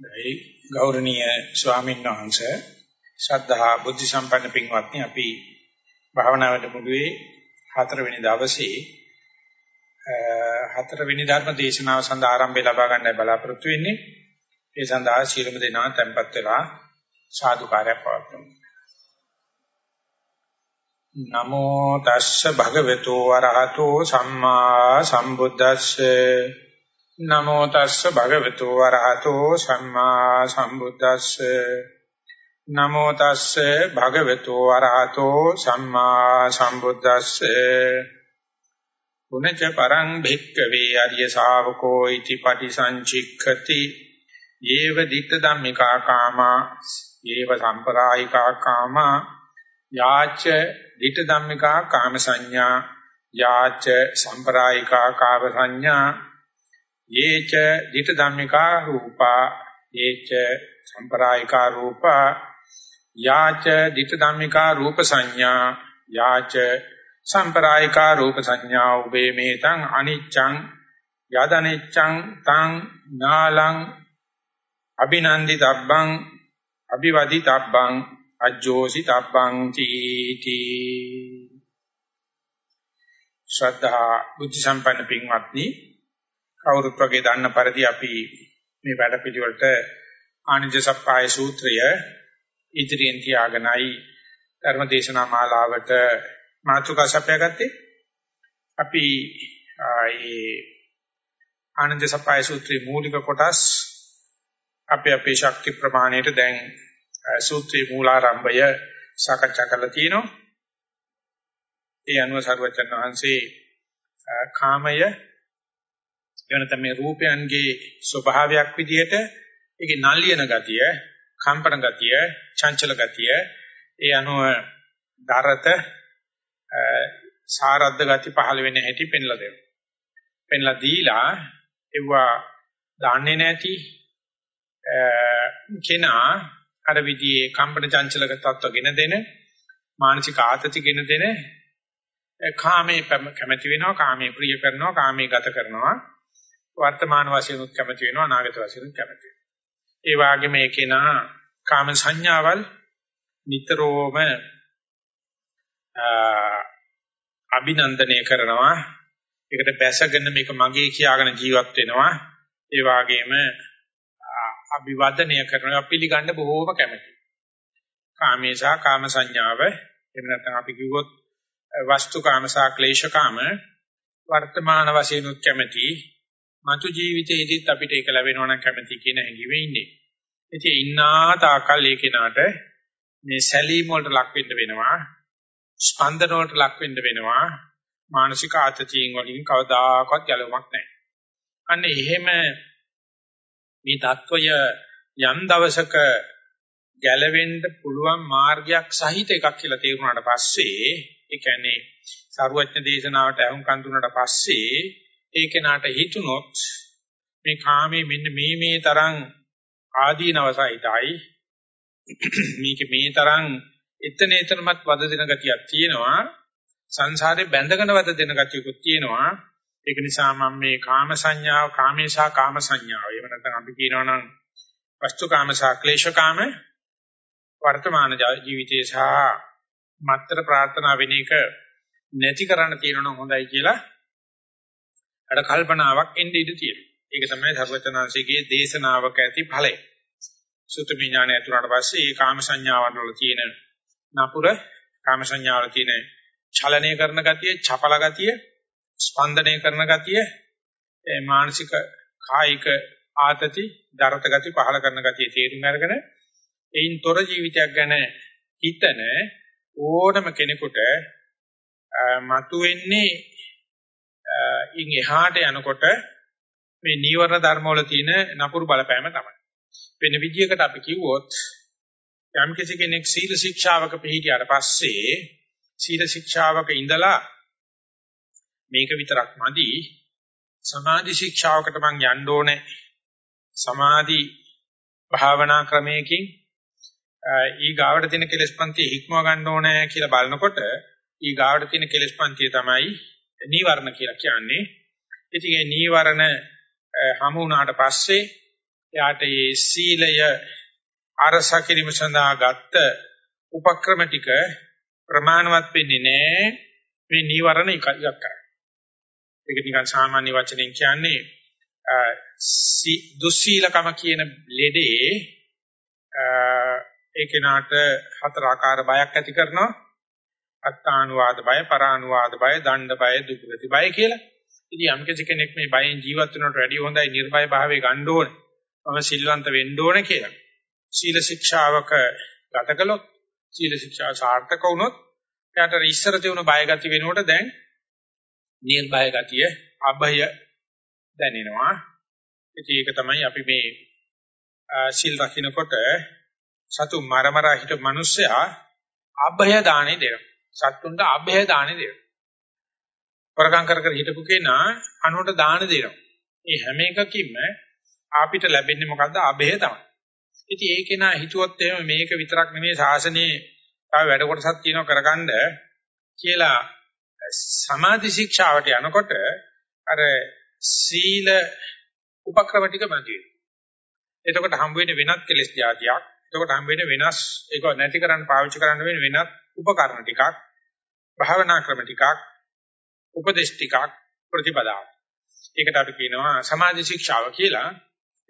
ඒ ගෞරවනීය ස්වාමීන් වහන්සේ ශ්‍රද්ධා බුද්ධ සම්පන්න පින්වත්නි අපි භාවනා වැඩමුළුවේ හතරවෙනි දවසේ හතරවෙනි ධර්ම දේශනාව සඳහා ආරම්භය ලබා ගන්නයි බලාපොරොත්තු වෙන්නේ. ඒ සඳහා ශීලම දෙනා tempත් වෙලා සාදුකාරයක් පවත්වමු. නමෝ තස්ස භගවතු වරහතෝ සම්මා සම්බුද්දස්සේ. නමෝ තස්ස භගවතු වරහතෝ සම්මා සම්බුද්දස්සේ. නමෝ තස්ස භගවතු වරහතෝ සම්මා සම්බුද්දස්සේ. පුනච පරං භික්කවේ අරිය ශාවකෝ ඉති පටිසංචික්ඛති. යේව ditta ධම්මිකා කාමා යේව සම්පරායිකා කාමා යාච ditta ධම්මිකා කාම සංඥා යාච සම්පරායිකා කාම සංඥා යේච ditta ධම්මිකා රූපා යේච සම්පරායිකා රූපා යාච ditta ධම්මිකා රූප සංඥා යාච සම්පරායිකා රූප සංඥා උබේ මේතං අනිච්ඡං යදනිච්ඡං තං නාලං අභිනන්දි තබ්බං අභිවදි තබ්බං අජ්ජෝසි තබ්බං තීති. ශ්‍රද්ධා බුද්ධ සම්පන්න පින්වත්නි කවුරුත් වගේ දන්න පරිදි අපි මේ වැඩ පිළිවෙලට ආනිජ සප්පාය සූත්‍රය ඉදිරියෙන් තියාගෙනයි ධර්මදේශනා මාලාවට මාතෘකා සපයාගත්තේ අපි ඒ ආනන්ද සප්පාය සූත්‍රයේ මූලික කොටස් අපේ අපේ ශක්ති ප්‍රමාණයට දැන් සූත්‍රයේ මූලාරම්භය සාකච්ඡා කරලා තිනවා. ඒ අනුව සර්වචන් වහන්සේ කාමය එවනතම මේ රූපයන්ගේ ස්වභාවයක් විදිහට ඒකේ නලියන ගතිය, කම්පන ගතිය, චංචල ගතිය ඒ අනුව දරත සාරද්ද ගති පහළ වෙන හැටි පෙන්ලා දෙනවා. පෙන්ලා දීලා ඒවා දන්නේ නැති කෙනා අර විදිහේ කම්පන චංචලක තත්ත්වගෙන දෙන මානසික ආතතිගෙන දෙන කාමයේ කැමැති වෙනවා කාමයේ ප්‍රිය කරනවා කාමයේ ගත කරනවා වර්තමාන වශයෙන් උත් කැමැති වෙනවා අනාගත වශයෙන් උත් කැමැති වෙනවා. ඒ වගේම ඒකේනා කාම සංඥාවල් නිතරම අභිනන්දනය කරනවා. ඒකට බැසගෙන මේක මගේ කියාගෙන ජීවත් වෙනවා. ඒ වගේම අභිවදනය කරනවා. පිළිගන්න බොහෝම කැමැති. කාමේසා කාම සංඥාව. එහෙම නැත්නම් අපි කිව්වොත් වස්තු කාමසා ක්ලේශ කාම වර්තමාන වශයෙන් උත් කැමැති. මතු ජීවිතයේදීත් අපිට ඒක ලැබෙනවා නම් කැමති කියන හැඟීමේ ඉන්නේ. ඉතින් ඉන්නා තාකල් ඒ කෙනාට මේ සැලීම් වලට ලක් වෙන්න වෙනවා. ස්පන්දන වලට ලක් වෙන්න වෙනවා. මානසික ආතතියෙන් වලින් කවදාකවත් ගැලවමක් නැහැ. අන්න එහෙම මේ தত্ত্বය යම් දවසක ගැලවෙන්න පුළුවන් මාර්ගයක් සහිත එකක් කියලා තේරුණාට පස්සේ ඒ කියන්නේ සරුවඥ දේශනාවට අහුම්කන් දුන්නාට පස්සේ ඒ කෙනාට හිතුනොත් මේ කාමයේ මෙන්න මේ මේ තරම් ආදීනව සහිතයි මේක මේ තරම් එතන එතනමත් වද දෙන ගතියක් තියෙනවා. සංසාරේ බැඳගෙන වද දෙන ගතියකුත් තියෙනවා. ඒක නිසා මම මේ කාම සංඥාව කාමේශා කාම සංඥාව එහෙම නැත්නම් අපි කියනවා නම් වස්තු කාම සහ ක්ලේශ කාම වර්තමාන ජීවිතයේ සහ මත්තර ප්‍රාර්ථනා වෙන එක නැති කරන්න තියෙනවා නම් හොඳයි කියලා අර කල්පනාවක් එන්නේ ඉඳී තියෙනවා. ඒක තමයි සර්වචනාංශයේ දේශනාවක ඇති ඵලය. සුතමි ඥානය ඇතුළට පස්සේ මේ කාම සංඥාවන් වල තියෙන නපුර කාම සංඥාවල තියෙන චලනය කරන ගතිය, චපල ගතිය ස්පන්දනය කරන ගතිය මානසික කායික ආතති දරත ගති පහල කරන ගතිය තේරුම් අරගෙන එයින් තොර ජීවිතයක් ගැන හිතන ඕනම කෙනෙකුට මතුවෙන්නේ ඉන් එහාට යනකොට මේ නීවරණ ධර්ම වල තියෙන නපුරු බලපෑම තමයි. වෙන විදියකට අපි කිව්වොත් යම් කෙනෙක් සීල ශික්ෂාවක පිළිහිටියට පස්සේ සීල ශික්ෂාවක ඉඳලා මේක විතරක් මදි සමාධි ශික්ෂාවකට මං යන්න ඕනේ සමාධි භාවනා ක්‍රමයකින් ඊ ගාවට තියෙන කෙලස්පන්ති හික්මව ගන්න ඕනේ කියලා බලනකොට ඊ ගාවට තියෙන කෙලස්පන්තිය තමයි නීවරණ කියලා කියන්නේ. ඉතින් මේ නීවරණ හමු වුණාට පස්සේ එයාට මේ සීලය අරසා කිරීම සඳහා ගත්ත උපක්‍රම ටික ප්‍රමාණවත් වෙන්නේ නැහැ මේ නීවරණ එකක් කරා. ඒක නිකන් සාමාන්‍ය වචනෙන් කියන්නේ දුස්සීලකම කියන ලෙඩේ ඒ කෙනාට හතර ආකාර බයක් ඇති කරනවා අත්තානුවාද බය පරානුවාද බය දණ්ඩ බය දුක්ගති බය කියලා. ඉතින් යම් කෙනෙක් මේ බයෙන් ජීවත් වෙනවට වැඩිය හොඳයි නිර්භය භාවයේ ගන්න ඕනේ. මම සිල්වන්ත වෙන්න ඕනේ කියලා. සීල ශික්ෂාවක ගත කළොත් සීල ශික්ෂා සාර්ථක වුණොත් එයාට ඉස්සර තියුණු බය ගති වෙනකොට දැන් නිර්භය ගතිය අභය දැනෙනවා. ඉතින් ඒක තමයි අපි මේ සිල් රකින්නකොට සතු මරමර හිට මිනිස්සයා අභය දාණය දෙනවා. සත්තුන්ට අභය දාණය දෙනවා. වරකම් කර කර හිටපු කෙනා අනුන්ට දාන දෙනවා. මේ හැම එකකින්ම අපිට ලැබෙන්නේ මොකද්ද? අභය තමයි. ඉතින් ඒ කෙනා හිතුවොත් එහෙම මේක විතරක් නෙමෙයි ශාසනයේ තව වැඩ කොටසක් තියෙනවා කරගන්න කියලා සමාධි ශික්ෂාවට යනකොට අර සීල උපක්‍රම ටික මැදි එතකොට හම්බ වෙන වෙනත් කෙලෙස් જાතියක්. එතකොට හම්බ වෙන වෙනස් ඒක නැති කරන්න පාවිච්චි කරන්න වෙන වෙනත් උපකරණ ටිකක්. භාවනා ක්‍රම ටිකක්. උපදේශ ටිකක් ප්‍රතිපදාවක්. ඒකට අපි කියනවා සමාධි ශික්ෂාව කියලා.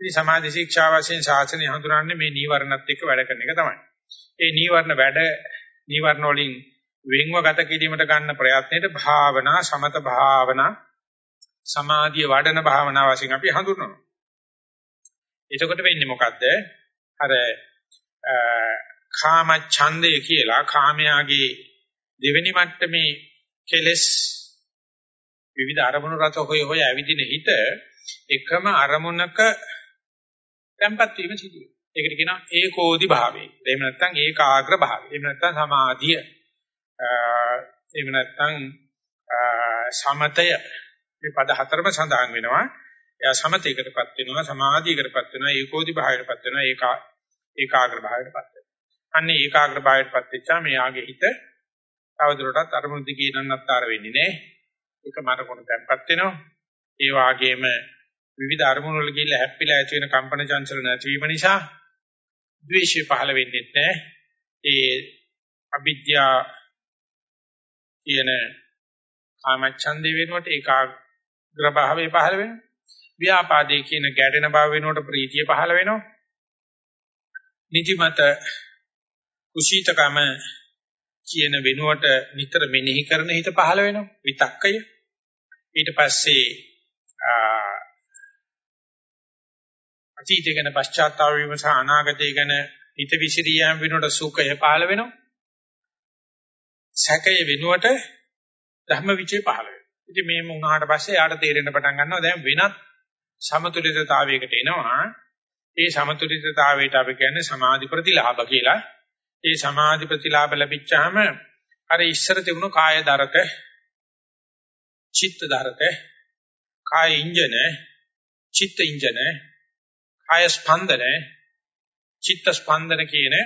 ඉතින් සමාධි ශික්ෂාව වශයෙන් ශාසනය හඳුනන්නේ මේ නීවරණත් එක්ක වැඩ කරන එක තමයි. ඒ නීවරණ වැඩ නීවරණ වලින් වෙන්ව ගත කිරීමට ගන්න ප්‍රයත්නයේ භාවනා සමත භාවනා සමාධිය වඩන භාවනා වශයෙන් අපි හඳුන්වනවා. එතකොට වෙන්නේ මොකද්ද? අර කාම ඡන්දය කියලා කාමයාගේ දෙවෙනි මට්ටමේ කෙලස් විවිධ අරමුණු රත හොය හොය ඇවිදින හිත එකම අරමුණක tempat වීම සිදු වෙනවා. ඒකට කියනවා ඒකෝදි භාවය. එහෙම නැත්නම් ඒකාග්‍ර භාවය. එහෙම නැත්නම් සමාධිය. එහෙම නැත්නම් සමතය. මේ පද හතරම සඳහන් වෙනවා. එයා සමතයකටපත් වෙනවා, සමාධියකටපත් වෙනවා, ඒකෝදි භාවයටපත් වෙනවා, ඒකා ඒකාග්‍ර භාවයටපත් වෙනවා. අන්නේ ඒකාග්‍ර භාවයටපත් වෙච්චා මෙයාගේ හිත තවදුරටත් අරමුණු දිගේ නන්නත්තර වෙන්නේ නැහැ. එක මරකොණ තැම්පත් වෙනවා. ඒ වාගේම විවිධ අරමුණු වල ගිහිල්ලා හැප්පිලා ඇති වෙන කම්පන චංචල නැතිවීම නිසා ද්වේෂය පහළ වෙන්නේ නැහැ. ඒ අවිද්‍යා කියන කාමච්ඡන්දේ වෙනකොට ඒකාග්‍ර භාවයේ පහළ වෙනවා. ව්‍යාපාදේ කියන ගැටෙන භාව වෙනකොට ප්‍රීතිය පහළ වෙනවා. නිදිමත කුසීතකම කියන වෙනුවට නිතර මෙනෙහි කරන හිත පහළ වෙනවා. විතක්කය. ඊට පස්සේ අතීතය ගැන පශ්චාත්තාප වීම සහ අනාගතය ගැන හිත විසිරියම් වෙනකොට සුඛය පහළ වෙනවා. සැකය වෙනුවට ධර්ම විචේ පහළ වෙනවා. ඉතින් මේම වුණාට පස්සේ යාට තේරෙන්න පටන් ගන්නවා දැන් වෙනත් සමතුලිතතාවයකට එනවා. ඒ සමතුලිතතාවයට අපි කියන්නේ සමාධි ප්‍රතිලාභ කියලා. ඒ සමාධි ප්‍රතිලාභ ලැබිච්චාම අර ඉස්සර තිබුණු කාය දරක, චිත්ත දරක, කාය ඉන්ජන, චිත්ත ඉන්ජන, කාය ස්පන්දන, චිත්ත ස්පන්දන කියන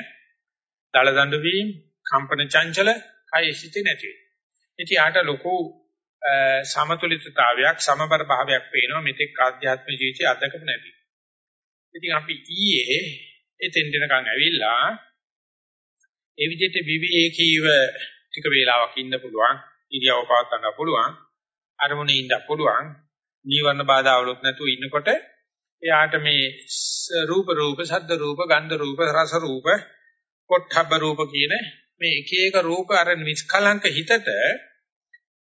දල දඬු වීම, කම්පන චංචල, කාය සිටි නැති වෙනවා. ඉතින් ආට ලොකු සමතුලිතතාවයක් සමබර භාවයක් පේනවා මෙතෙක් ආධ්‍යාත්මික ජීවිතය අත්දකපු නැති. ඉතින් අපි ඊයේ එතෙන් දෙනකන් ඇවිල්ලා ඒ විදිහට විවිධීකීව ටික වේලාවක් ඉන්න පුළුවන් ඉරියව පවත් ගන්න පුළුවන් අරමුණේ ඉන්න පුළුවන් නීවරණ බාධාවලුත් නැතුව ඉන්නකොට එයාට මේ රූප රූප ශබ්ද රූප ගන්ධ රූප රස රූප පොට්ටබ්බ රූප කියන මේ එක එක රූප අර නිස්කලංක හිතට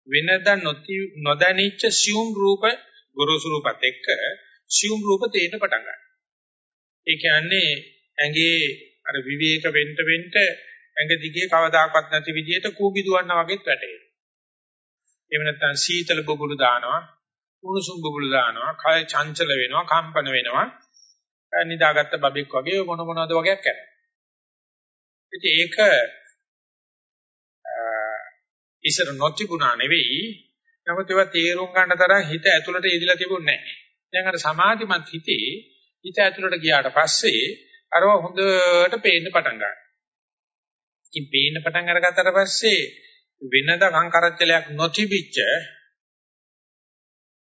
වෙනදා නොදැනිච්ච සියුම් රූප ගොරෝසු රූපත් එක්ක සියුම් රූප තේන්න පටන් ගන්නවා. ඒ කියන්නේ ඇඟේ අර විවේක වෙන්න වෙන්න ඇඟ දිගේ කවදාකවත් නැති විදිහට කූඹි දුවන්නා වගේත් වැටෙනවා. එහෙම නැත්නම් සීතල බබුලු දානවා, උණුසුම් බබුලු දානවා, කය චංචල වෙනවා, කම්පන වෙනවා. නිදාගත්ත බබෙක් වගේ මොන මොනවද වගේක් කරනවා. ඉතින් ඒක ඉස්සර නොතිබුණා නෙවෙයි. නමුත් ඒවා තේරුම් ගන්න තරම් හිත ඇතුළට ඉදිලා තිබුණේ නැහැ. දැන් අර සමාධිමත් හිතේ හිත ඇතුළට ගියාට පස්සේ අරව හොඳට පේන්න පටන් ගන්නවා. ඉතින් පේන්න පටන් අරගත්තට පස්සේ වෙනද සංකරච්චලයක් නොතිබිච්ච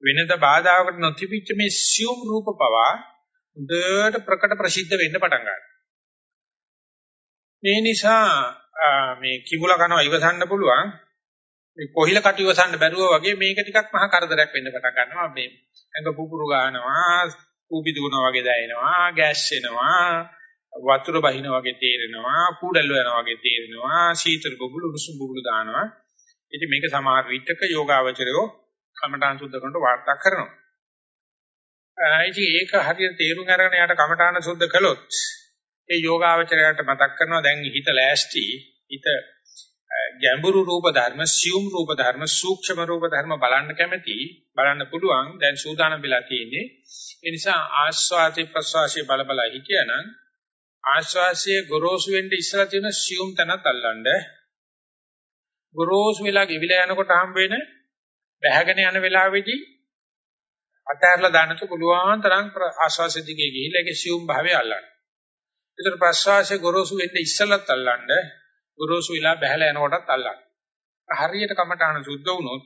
වෙනද බාධාවකට නොතිබිච්ච මේ සියුම් රූප පවා හොඳට ප්‍රකට ප්‍රසිද්ධ වෙන්න පටන් ගන්නවා. මේ නිසා මේ කිඹුල කනවා ඉවසන්න පුළුවන්. මේ කොහිල කට ඉවසන්න බැරුව වගේ මේක ටිකක් මහා කරදරයක් වෙන්න පටන් ගන්නවා. මේ ඇඟ පුපුරු ගන්නවා කූපි දුවනවා වගේ දැනෙනවා ගෑස් එනවා වතුර බහින වගේ තේරෙනවා කුඩල් වෙනවා වගේ තේරෙනවා සීතල බබුළු උණුසුම් බබුළු දානවා ඉතින් මේක සමහර විටක යෝගාවචරයෝ කමඨාන් සුද්ධ කරනකොට වාර්තා කරනවා ඉතින් ඒක හරියට තේරුම් අරගෙන යාට කමඨාන සුද්ධ කළොත් ඒ යෝගාවචරයට මතක් කරනවා දැන් හිත ලෑස්ති හිත ගැඹුරු රූප ධර්ම, සියුම් රූප ධර්ම, සූක්ෂම රූප ධර්ම බලන්න කැමති, බලන්න පුළුවන්. දැන් සූදානම් වෙලා තියෙන්නේ. ඒ නිසා ආස්වාදේ ප්‍රසවාසයේ බල බල හිටියනම් ආස්වාසයේ ගොරෝසු වෙන්න ඉස්සලා තියෙන සියුම් තැනත් අල්ලන්න. ගොරෝසු වෙලා ගෙවිලා යනකොට හම් වෙන බැහැගෙන යන වෙලාවේදී අතහැරලා දාන්නත් පුළුවන් තරම් ආස්වාසෙ දිගේ ගිහිල්ලා ඒකේ සියුම් භාවය අල්ලන්න. ඒතර ප්‍රසවාසයේ ගොරෝසු වෙන්න ඉස්සලත් අල්ලන්න ගොරෝසු වෙලා බහැලා යනකොටත් අල්ලන්න. හරියට කමඨාන සුද්ධ වුණොත්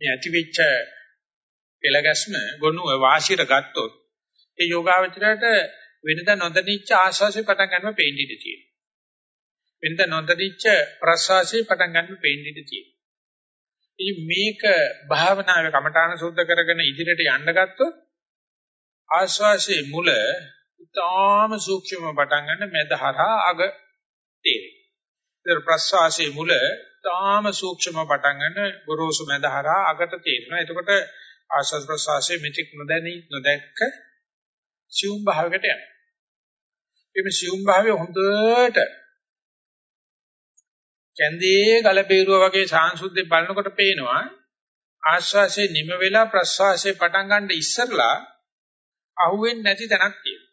මේ ඇතිවෙච්ච පෙළගැස්ම ගොනුව වාසියට ගත්තොත් ඒ යෝගාවචරයට වෙනදා නොදැනිච්ච ආශාසෙ පටන් ගන්නව පේන්න ඉඩ තියෙනවා. වෙනදා නොදැනිච්ච ප්‍රසවාසෙ පටන් ගන්නව පේන්න ඉඩ තියෙනවා. ඉතින් මේක භාවනාවේ කමඨාන සුද්ධ කරගෙන ඉදිරියට යන්න ගත්තොත් ආශ්වාසයේ මුල ඊටාම සූක්ෂම පටන් ගන්න මැදහරහා අග තේරෙනවා. ඒක ප්‍රස්වාසයේ මුල තාම සූක්ෂම පටන් ගන්න ගොරෝසු මැදහරා අගට තේරෙනවා. එතකොට ආශ්වාස ප්‍රස්වාසයේ මෙතික් නොදැනි නොදැක්ක සියුම් භාවයකට යනවා. මේ සියුම් භාවය හොඳට කැන්දේ ගල බේරුව වගේ සාංශුද්ධේ බලනකොට පේනවා ආශ්වාසයේ නිම වෙලා ප්‍රශ්වාසයේ පටන් ගන්න ඉස්සරලා අහුවෙන්නේ නැති තැනක් තියෙනවා.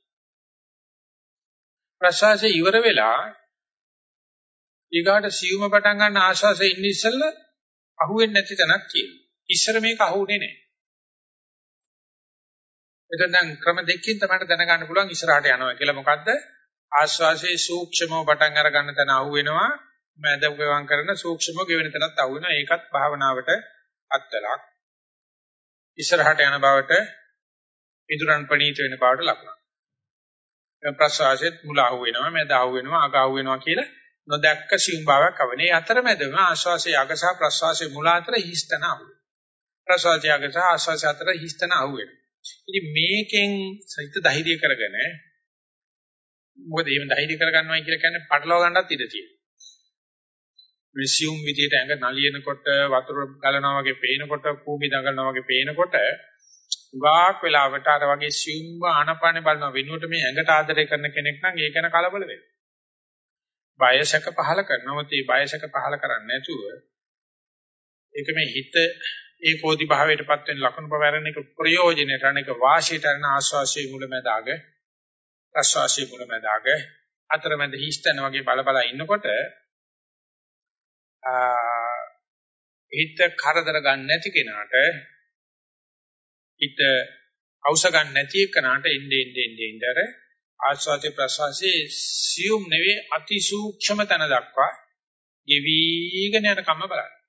ප්‍රශ්වාසයේ ඉවර වෙලා ඊගාට සියුම පටන් ගන්න ආශාසෙ ඉන්න ඉස්සෙල්ලා අහුවෙන්නේ නැති තැනක් තියෙනවා. ඉස්සර මේක අහුුනේ නැහැ. එතන දැන් ක්‍රම දෙකකින් තමයි දැනගන්න පුළුවන් ඉස්සරහට යනවා කියලා. මොකද්ද? ආශ්වාසයේ සූක්ෂමව පටන් අර ගන්න තැන අහුවෙනවා. මැද ගවන් කරන සූක්ෂමව ගෙවෙන තැනත් අහුවෙනවා. ඒකත් භාවනාවට අත්දලක්. ඉස්සරහට යන බවට ඉදurang ප්‍රණීත වෙන බවට ලකුණක්. ප්‍රසවාසෙත් මුල අහුවෙනවා, මැද අහුවෙනවා, අග අහුවෙනවා කියලා නොදැක්ක සියුම් බවක් අවනේ අතරමැදම ආශ්වාසයේ අග සහ ප්‍රශ්වාසයේ මුල අතර හිස්තන අහු ප්‍රශ්වාසයේ අග සහ ආශ්වාසය අතර හිස්තන අහු වෙනවා ඉතින් මේකෙන් සිත ධෛර්ය කරගෙන මොකද එහෙම ධෛර්ය කරගන්නවයි කියලා කියන්නේ පටලවා ගන්නත් ඉඩ තියෙනවා. මේ සියුම් විදියට ඇඟ නලියනකොට වතුර ගලනවා වගේ පේනකොට කූඹි දඟලනවා වගේ පේනකොට උගාක් වෙලාවට අර වගේ සියුම්ව ආනපානේ බලන වෙනුවට මේ ඇඟට ආදරය කරන කෙනෙක් නම් ඒක ගැන කලබල වෙනවා. බයසක පහල කරනවා. ඒ බයසක පහල කරන්නේ නැතුව ඒක මේ හිත ඒකෝදි භාවයටපත් වෙන ලක්ෂණ බවරණ එක ප්‍රයෝජනෙට අනේක වාසියට යන ආස්වාසියේ මුලමදාග ප්‍රස්වාසියේ මුලමදාග අතරමැද හිස්තන වගේ බල බල ඉන්නකොට හිත කරදර ගන්න නැති කෙනාට හිත අවශ්‍ය ගන්න නැති කෙනාට ඉන්නේ ඉන්නේ ඉන්නේ ආස්වාදේ ප්‍රසවාසයේ සියුම් නෙවෙයි අති සූක්ෂම තන දක්වා ගෙවිගෙන යන කම බලන්න.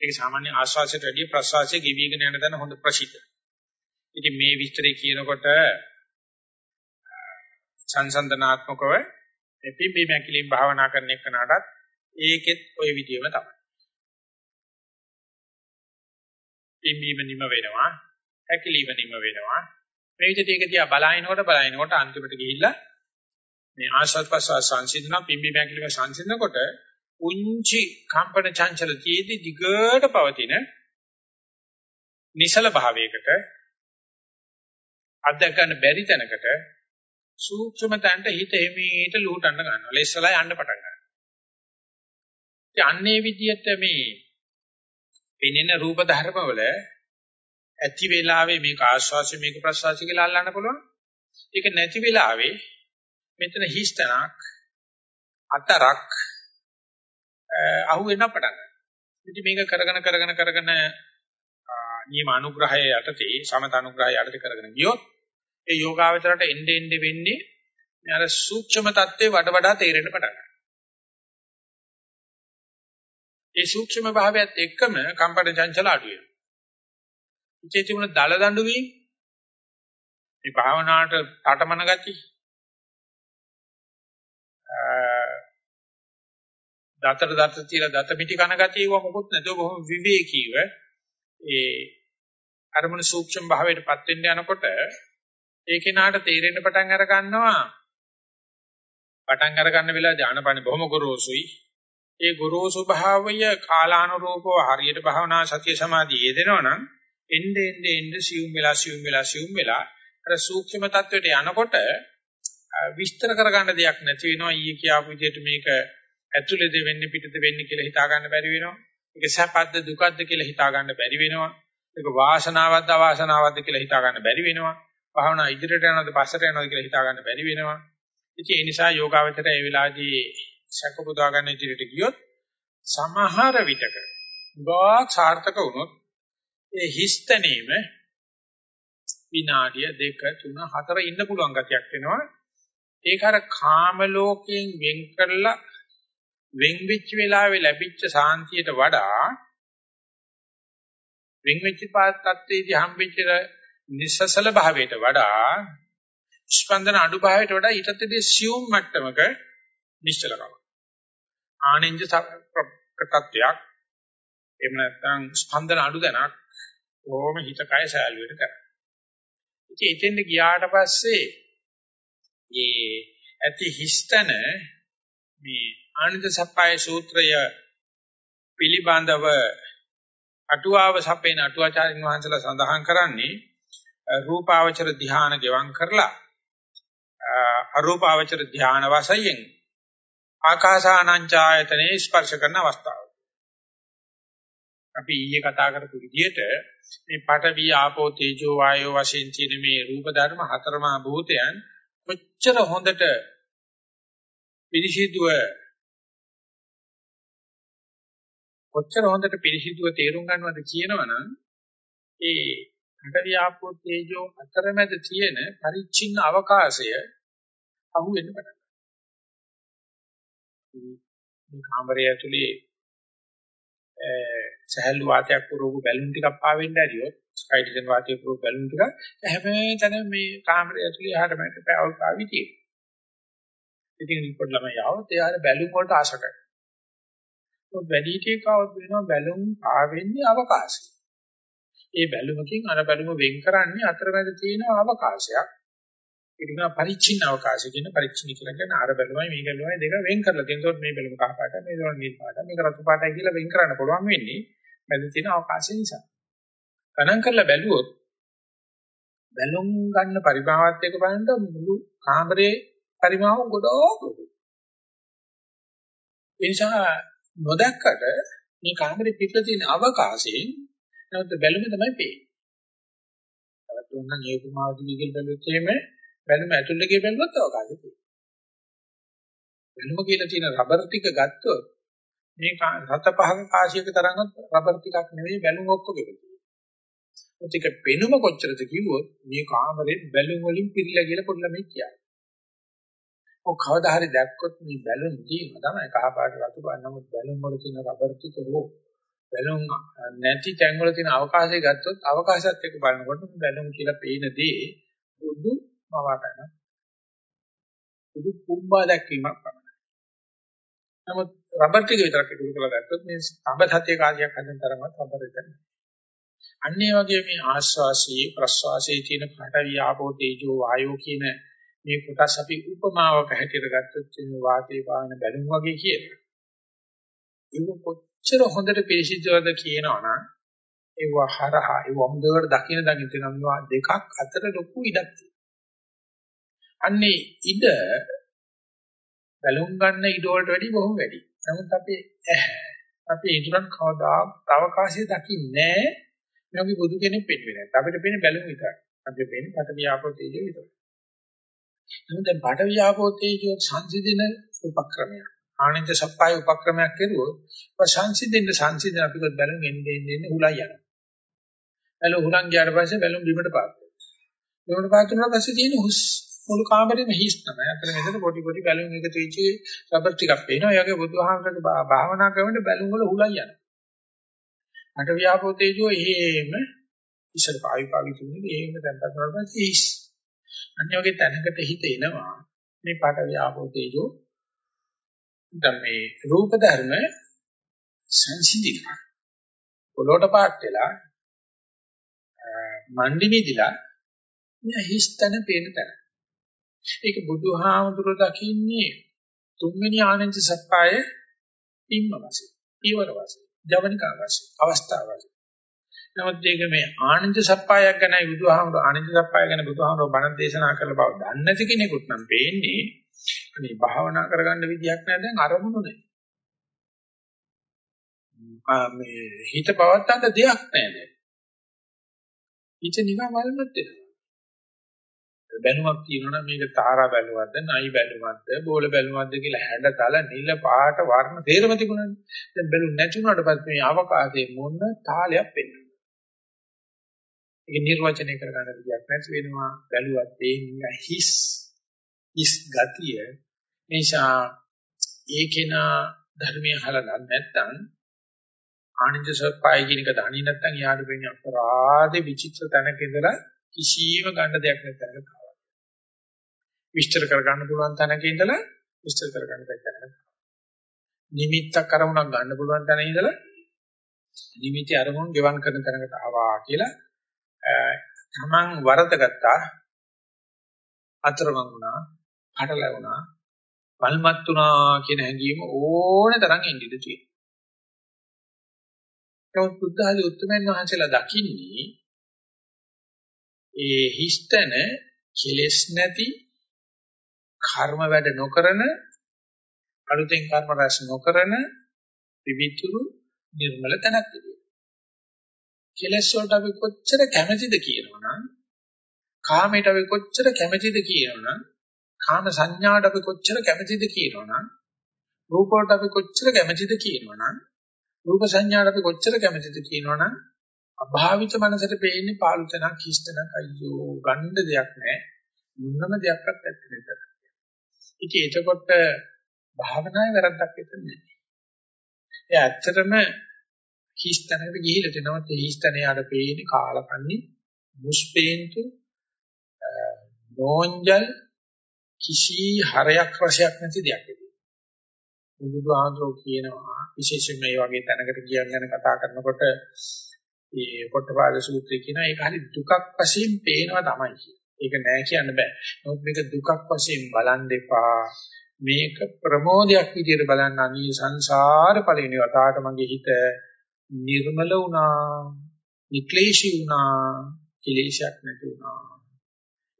ඒක සාමාන්‍ය ආස්වාදයට වැඩිය ප්‍රසවාසයේ ගෙවිගෙන යන තැන හොඳ ප්‍රසිද්ධ. ඉතින් මේ විස්තරය කියනකොට සංසන්දනාත්මකව එපිපි මැකිලින් භාවනා කරන එකනටත් ඒකෙත් ওই විදියම තමයි. පිම්බීම නිම වෙනවා, හැකිලිම නිම වෙනවා, මේ විදිහට ඒක දිහා බලහිනකොට බලහිනකොට අන්තිමට ගිහිල්ලා මේ ආශ්වාස ප්‍රශ්වාස සංසිඳන පිම්බි බැංගලිම සංසිඳනකොට උංචි කම්පන චංචල තියේදී දිගට පවතින නිසල භාවයකට අධ්‍යක් ගන්න බැරි තැනකට සූක්ෂම තැනට හිත එමෙහිට ලුහුටන්න ගන්නවා. ලෙස්සලා යන්න පටන් ගන්නවා. ඉතින් අන්නේ විදිහට මේ පෙනෙන රූප ධර්මවල ඇති වෙලාවේ මේක ආශ්වාසය මේක ප්‍රශ්වාසය කියලා අල්ලන්න පුළුවන්. ඒක නැති වෙලාවේ මෙතන හිස්තනක් අතරක් අහුවෙන්න පටන් ගන්නවා. ඉතින් මේක කරගෙන කරගෙන කරගෙන නියම අනුග්‍රහය යටතේ සමත අනුග්‍රහය යටතේ කරගෙන ගියොත් ඒ යෝගාවචරයට එnde end වෙන්නේ අර සූක්ෂම தත්ත්වේ වඩ වඩා තේරෙන්න පටන් ගන්නවා. ඒ සූක්ෂම භාවයත් එක්කම කම්පන චංචල අඩු වෙනවා. ඉතේ තිබුණ දල දඬු වීම මේ භාවනාවට තටමන ගති දතට දත තියලා දත පිටි කන ගතියව මොකොත් නැතුව බොහොම විවේකීව ඒ අරමුණු සූක්ෂම භාවයටපත් වෙන්න යනකොට ඒකේ නාට තේරෙන්න පටන් අර ගන්නවා. පටන් අර ගන්න වෙලාව ධානපණ බොහොම ගොරෝසුයි. ඒ ගොරෝසු භාවය කාලානුරූපව හරියට භාවනා සතිය සමාධිය යෙදෙනවනම් එnde ende ende සියුම් වෙලා සියුම් වෙලා සියුම් වෙලා අර සූක්ෂම தത്വෙට යනකොට විස්තර කරගන්න දෙයක් නැති වෙනවා. ඊයේ කියාපු විදිහට මේක ඇතුළේද වෙන්නේ පිටද වෙන්නේ කියලා හිතා ගන්න බැරි වෙනවා. ඒක සැපද්ද දුකද්ද කියලා හිතා ගන්න බැරි වෙනවා. ඒක වාසනාවක්ද අවාසනාවක්ද කියලා හිතා ගන්න බැරි වෙනවා. භාවනා ඉදිරියට යනවද පස්සට යනවද කියලා හිතා ගන්න බැරි වෙනවා. ඉතින් ඒ නිසා යෝගාවචරය ඒ වෙලාවේදී සැක පුදවා ගන්න ඉදිරියට ගියොත් සමහර විටක ගා සාර්ථක වුණොත් ඒ හිස්තනීම විනාඩිය දෙක තුන හතර ඉන්න පුළුවන් ගතියක් වෙනවා ඒක අර කාම ලෝකයෙන් වෙන් කරලා වෙන් වෙච්ච වෙලාවේ ලැබිච්ච සාන්තියට වඩා වෙන් වෙච්ච පාත්තත්වයේදී හම්බෙච්ච නිසසල භාවයට වඩා ස්පන්දන අඩු භාවයට වඩා ඊටත් සියුම් මට්ටමක නිශ්චලකම ආනෙන්ජ තත්ත්වයක් එහෙම නැත්නම් ස්පන්දන අඩු දැනක් කොහොම හිත කය සෑල්ුවෙට කරන්නේ. ඉතින් එතෙන්ද ගියාට පස්සේ මේ ඇති හිස්තන මේ ආනන්ද සප්පයි සූත්‍රය පිළිබඳව අටුවාව සපේන අටුවාචාරින් වහන්සේලා සඳහන් කරන්නේ රූපාවචර ධ්‍යාන ගෙවම් කරලා අරූපාවචර ධ්‍යාන වශයෙන් ආකාසානංචායතනේ ස්පර්ශ කරන අවස්ථාව. අපි ඊයේ කතා කරපු විදිහට මේ පඨවි ආපෝ තේජෝ වායෝ වශයෙන් තියෙන මේ රූප ධර්ම හතරමා භූතයන් කොච්චර හොඳට පිරිසිදුව කොච්චර හොඳට පිරිසිදුව තේරුම් ගන්නවද කියනවනම් ඒ පඨවි ආපෝ තේජෝ අතරමැද තියෙන පරිච්ඡින්න අවකාශය අහු වෙන්න පටන් මේ කාමරය ඇතුලේ සහැල්ලු වාතයක් පුරවපු බැලුන් ටිකක් පාවෙන්න ඇරියොත් ස්කයිඩිසන් වාතය පුරවපු බැලුන් ටික හැමතැනම මේ කාමරය ඇතුලේ එහාට මෙහාට පාවල් පාවි තියෙනවා. ඉතින් පොඩි ළමයි ආවොත් එයාට බැලුන් වලට ආශ කරනවා. මොකද වැඩි හිටියෙක් ආවොත් වෙනවා බැලුන් පාවෙන්නේ අවකාශය. ඒ බැලුමකින් අර බැලුම වෙන් කරන්නේ අතරමැද තියෙන අවකාශයක්. ඒක නිකන් පරිච්ඡින්න අවකාශය කියන පරිච්ඡින්න කියලා කියන අර බැලුමයි මේ බැලුමයි දෙක වෙන් කරලා තියෙනකොට මේ බැලුම කහ පාටයි මේ බැලුම නිල් පාටයි මේක රතු පාටයි කියලා වෙන් කරන්න පුළුවන් වෙන්නේ මැද තියෙන අවකාශය නිසා. ගණන් කරලා බැලුවොත් බැලුම් ගන්න පරිමාවත් එක්ක බලනකොට මුළු කාමරේ පරිමාව ගොඩක් ඒ නිසා නොදැක්කට මේ කාමරේ පිටලා තියෙන අවකාශයෙන් නැවත බැලුම තමයි පේන්නේ. තවත් උන්නම් ඒ උපමාවදී කියලා බැලුවොත් එහෙම බැලුම ඇතුළට ගිය බැලුවත් අවකාශය තියෙනවා. බැලුම කියලා තියෙන රබර් ටික ගත්තොත් මේ හත පහක කාසියක තරම්වත් රබර් ටිකක් නෙවෙයි බැලුම් ඔක්කොම තියෙනවා. ඔතික පෙනුම කොච්චරද කිව්වොත් මේ කාමරේ බැලුම් වලින් පිරීලා කියලා පොඩ්ඩක් මේ කියන්නේ. ඔය කවදා හරි දැක්කොත් මේ බැලුම් තියෙනවා තමයි කහ පාට රතු පාට නමුත් බැලුම් වල තියෙන රබර් ටික හෝ බැලුම් නැති තැන් වල තියෙන අවකාශය ගත්තොත් අවකාශයත් එක්ක බලනකොට බැලුම් කියලා පේන දේ බුදු මවාපෑම. සුදු කුම්බා දැක්වීමක් පමණයි. නමුත් රබර් ටික විතරක් එකතු කරලා ගත්තොත් මේ අඹ සතිය කාර්යයක් හදන තරමත් රබර් එක නෙවෙයි. අන්න ඒ වගේ මේ ආශ්වාසී ප්‍රශ්වාසයේ තියෙන පඨවි ආපෝ තේජෝ වායෝ කියන මේ කොටස් අපි උපමාවක හැටියට ගත්තොත් මේ වාතේ පාන බැලුම් වගේ කියලා. ඒක කොච්චර හොඳට පිළිසිදුවද කියනවනම් ඒව හරහා ඒව හොඳට දකින දකින තියෙනවා දෙකක් අතර ලොකු ඉඩක් තියෙනවා. අන්නේ ඉඩ බැලුම් ගන්න ඉඩ වලට වැඩි බොහොම වැඩි. නමුත් අපි අපි ඉදරන් කවදා අවකාශය දකින්නේ නැහැ. මේ බුදු කෙනෙක් පිටවෙන්නේ නැහැ. අපිට පේන්නේ බැලුම් විතරයි. අපිට පේන්නේ පට වියාපෝ තේජෝ විතරයි. නමුත් දැන් පට වියාපෝ තේජෝ සංසිඳන උපක්‍රමයක්. ආනන්ද සප්පාය උපක්‍රමයක් කෙරුවොත් සංසිඳෙන්න සංසිඳන අපිට බැලුම් එන්නේ එන්නේ උලයි යනවා. බැලුම් උලන් ගියාට පස්සේ බැලුම් බිමට පාත් වෙනවා. බිමට පාත් වුණාට පස්සේ තියෙන හුස් මුළු කාමරේම හිස් තමයි. අතන මෙතන පොඩි පොඩි බැලුම් එකතු වෙච්ච රබර් ටිකක් පේනවා. ඒ වගේ බුදුහාමරගේ භාවනා කරනකොට බැලුම් වල හුලයි යනවා. අට ව්‍යාපෝ තේජෝ එහෙම ඉස්සර පාවි පාවි තුනේ එහෙම දැන් පස්සේ හිස්. අන්‍යෝගේ තැනකට හිත එනවා. මේ පාට ව්‍යාපෝ තේජෝ දැන් මේ රූප ධර්ම සංසිඳිලා පොළොට පාත් වෙලා මණ්ඩි මිදිලා හිස්තන පේන තැන. ඒක බුදුහාමුදුර දකින්නේ තුන්වෙනි ආනන්ද සප්පාය පිම්ම වශයෙන්, ඊවර වශයෙන්, ජවනිකා වශයෙන්, අවස්ථාව වශයෙන්. නමුත් ඒක මේ ආනන්ද සප්පායක් ගැනයි බුදුහාමුදුර ආනන්ද සප්පාය ගැන බුදුහාමුදුර බණ දේශනා කළ බව දන්නේ නැති කෙනෙකුට නම් පේන්නේ අනේ භාවනා කරගන්න විදියක් නැහැ දැන් අරමුණු නැහැ. මේ හිත පවත්තන්න දෙයක් නැහැ දැන්. හිත නිකන් වල්මත් වෙනවා. බැලුමක් කියනවනම් මේක තාරා බැලුවක්ද, නයි බැලුවක්ද, බෝල බැලුවක්ද කියලා හැඩතල නිල පාට වර්ණ තේරම තිබුණානේ. දැන් බැලු නැති වුණාට පස්සේ මේ අවකාශයේ මොන තාලයක් වෙන්නේ. ඒක නිර්වචනය කරගන්න විදියක් නැති වෙනවා. බැලුවත් දෙන්නේ හිස් හිස් ගතිය. නිසා ඒකේන ධර්මයේ අහලා නැත්නම් ආනිජ සප්පාය කියන එක දන්නේ නැත්නම් යාට වෙන්නේ අපරාධේ විචිත්‍ර තැනක ඉඳලා කිසියම් ගන්න දෙයක් නැත්නම් කාවා. විස්තර කරගන්න පුළුවන් තැනක ඉඳලා විස්තර කරගන්න බැහැ තැනක. නිමිත්තක් අරමුණක් ගන්න පුළුවන් තැන ඉඳලා නිමිති අරමුණ ගෙවම් කරන තැනකට ආවා කියලා තමන් වරදගත්තා අතරමං වුණා අටලැවුණා වල්මත් වුණා කියන හැඟීම ඕනේ තරම් එන්නේ තියෙනවා. නමුත් බුද්ධ ආදී උත්තරමයන් වහන්සේලා දකින්නේ ඒ හිස්තන කෙලෙස් නැති කර්ම වැඩ නොකරන අලුතෙන් කර්ම රැස් නොකරන විවිතුරු නිර්මල තැනක් විදියට. කෙලෙස් වලට අපි කොච්චර කැමැතිද කියනවනම් කාමයට අපි කොච්චර කැමැතිද කියනවනම් කාම සංඥාවට අපි කොච්චර කැමැතිද කියනවනම් රූප වලට අපි කොච්චර කැමැතිද කියනවනම් රූප සංඥාට අපි කොච්චර කැමතිද කියනවනම් අභාවිත මනසට පේන්නේ පාළුතනක් හිස්තනක් අයියෝ ගන්න දෙයක් නැහැ මුන්නම දෙයක්වත් නැත්තේ නේද ඉතින් එතකොට භාවනාවේ වැරද්දක් එතන නැහැ ඒ ඇත්තටම හිස්තනකට ගිහිල්ලා දෙනවා ඒ හිස්තනේ ආඩ පේන්නේ කාලකන්ණි මුස්පේන්තු නෝන්ජල් කිසි හරයක් රසයක් නැති දෙයක් බුදුහාඳුරෝ කියනවා විශේෂයෙන් මේ වගේ තැනකට ගියන් ගැන කතා කරනකොට මේ පොට්ටපාද සූත්‍රය කියන එක හරි දුකක් වශයෙන් පේනවා තමයි කියන්නේ. ඒක නෑ කියන්න බෑ. නමුත් මේක දුකක් වශයෙන් බලන් දෙපා මේක ප්‍රමෝදයක් විදිහට බලන්න අනී සංසාර පළවෙනි වතාවට මගේ හිත නිර්මල වුණා, නික්ලේශී වුණා, කිලේශයක් නැති වුණා.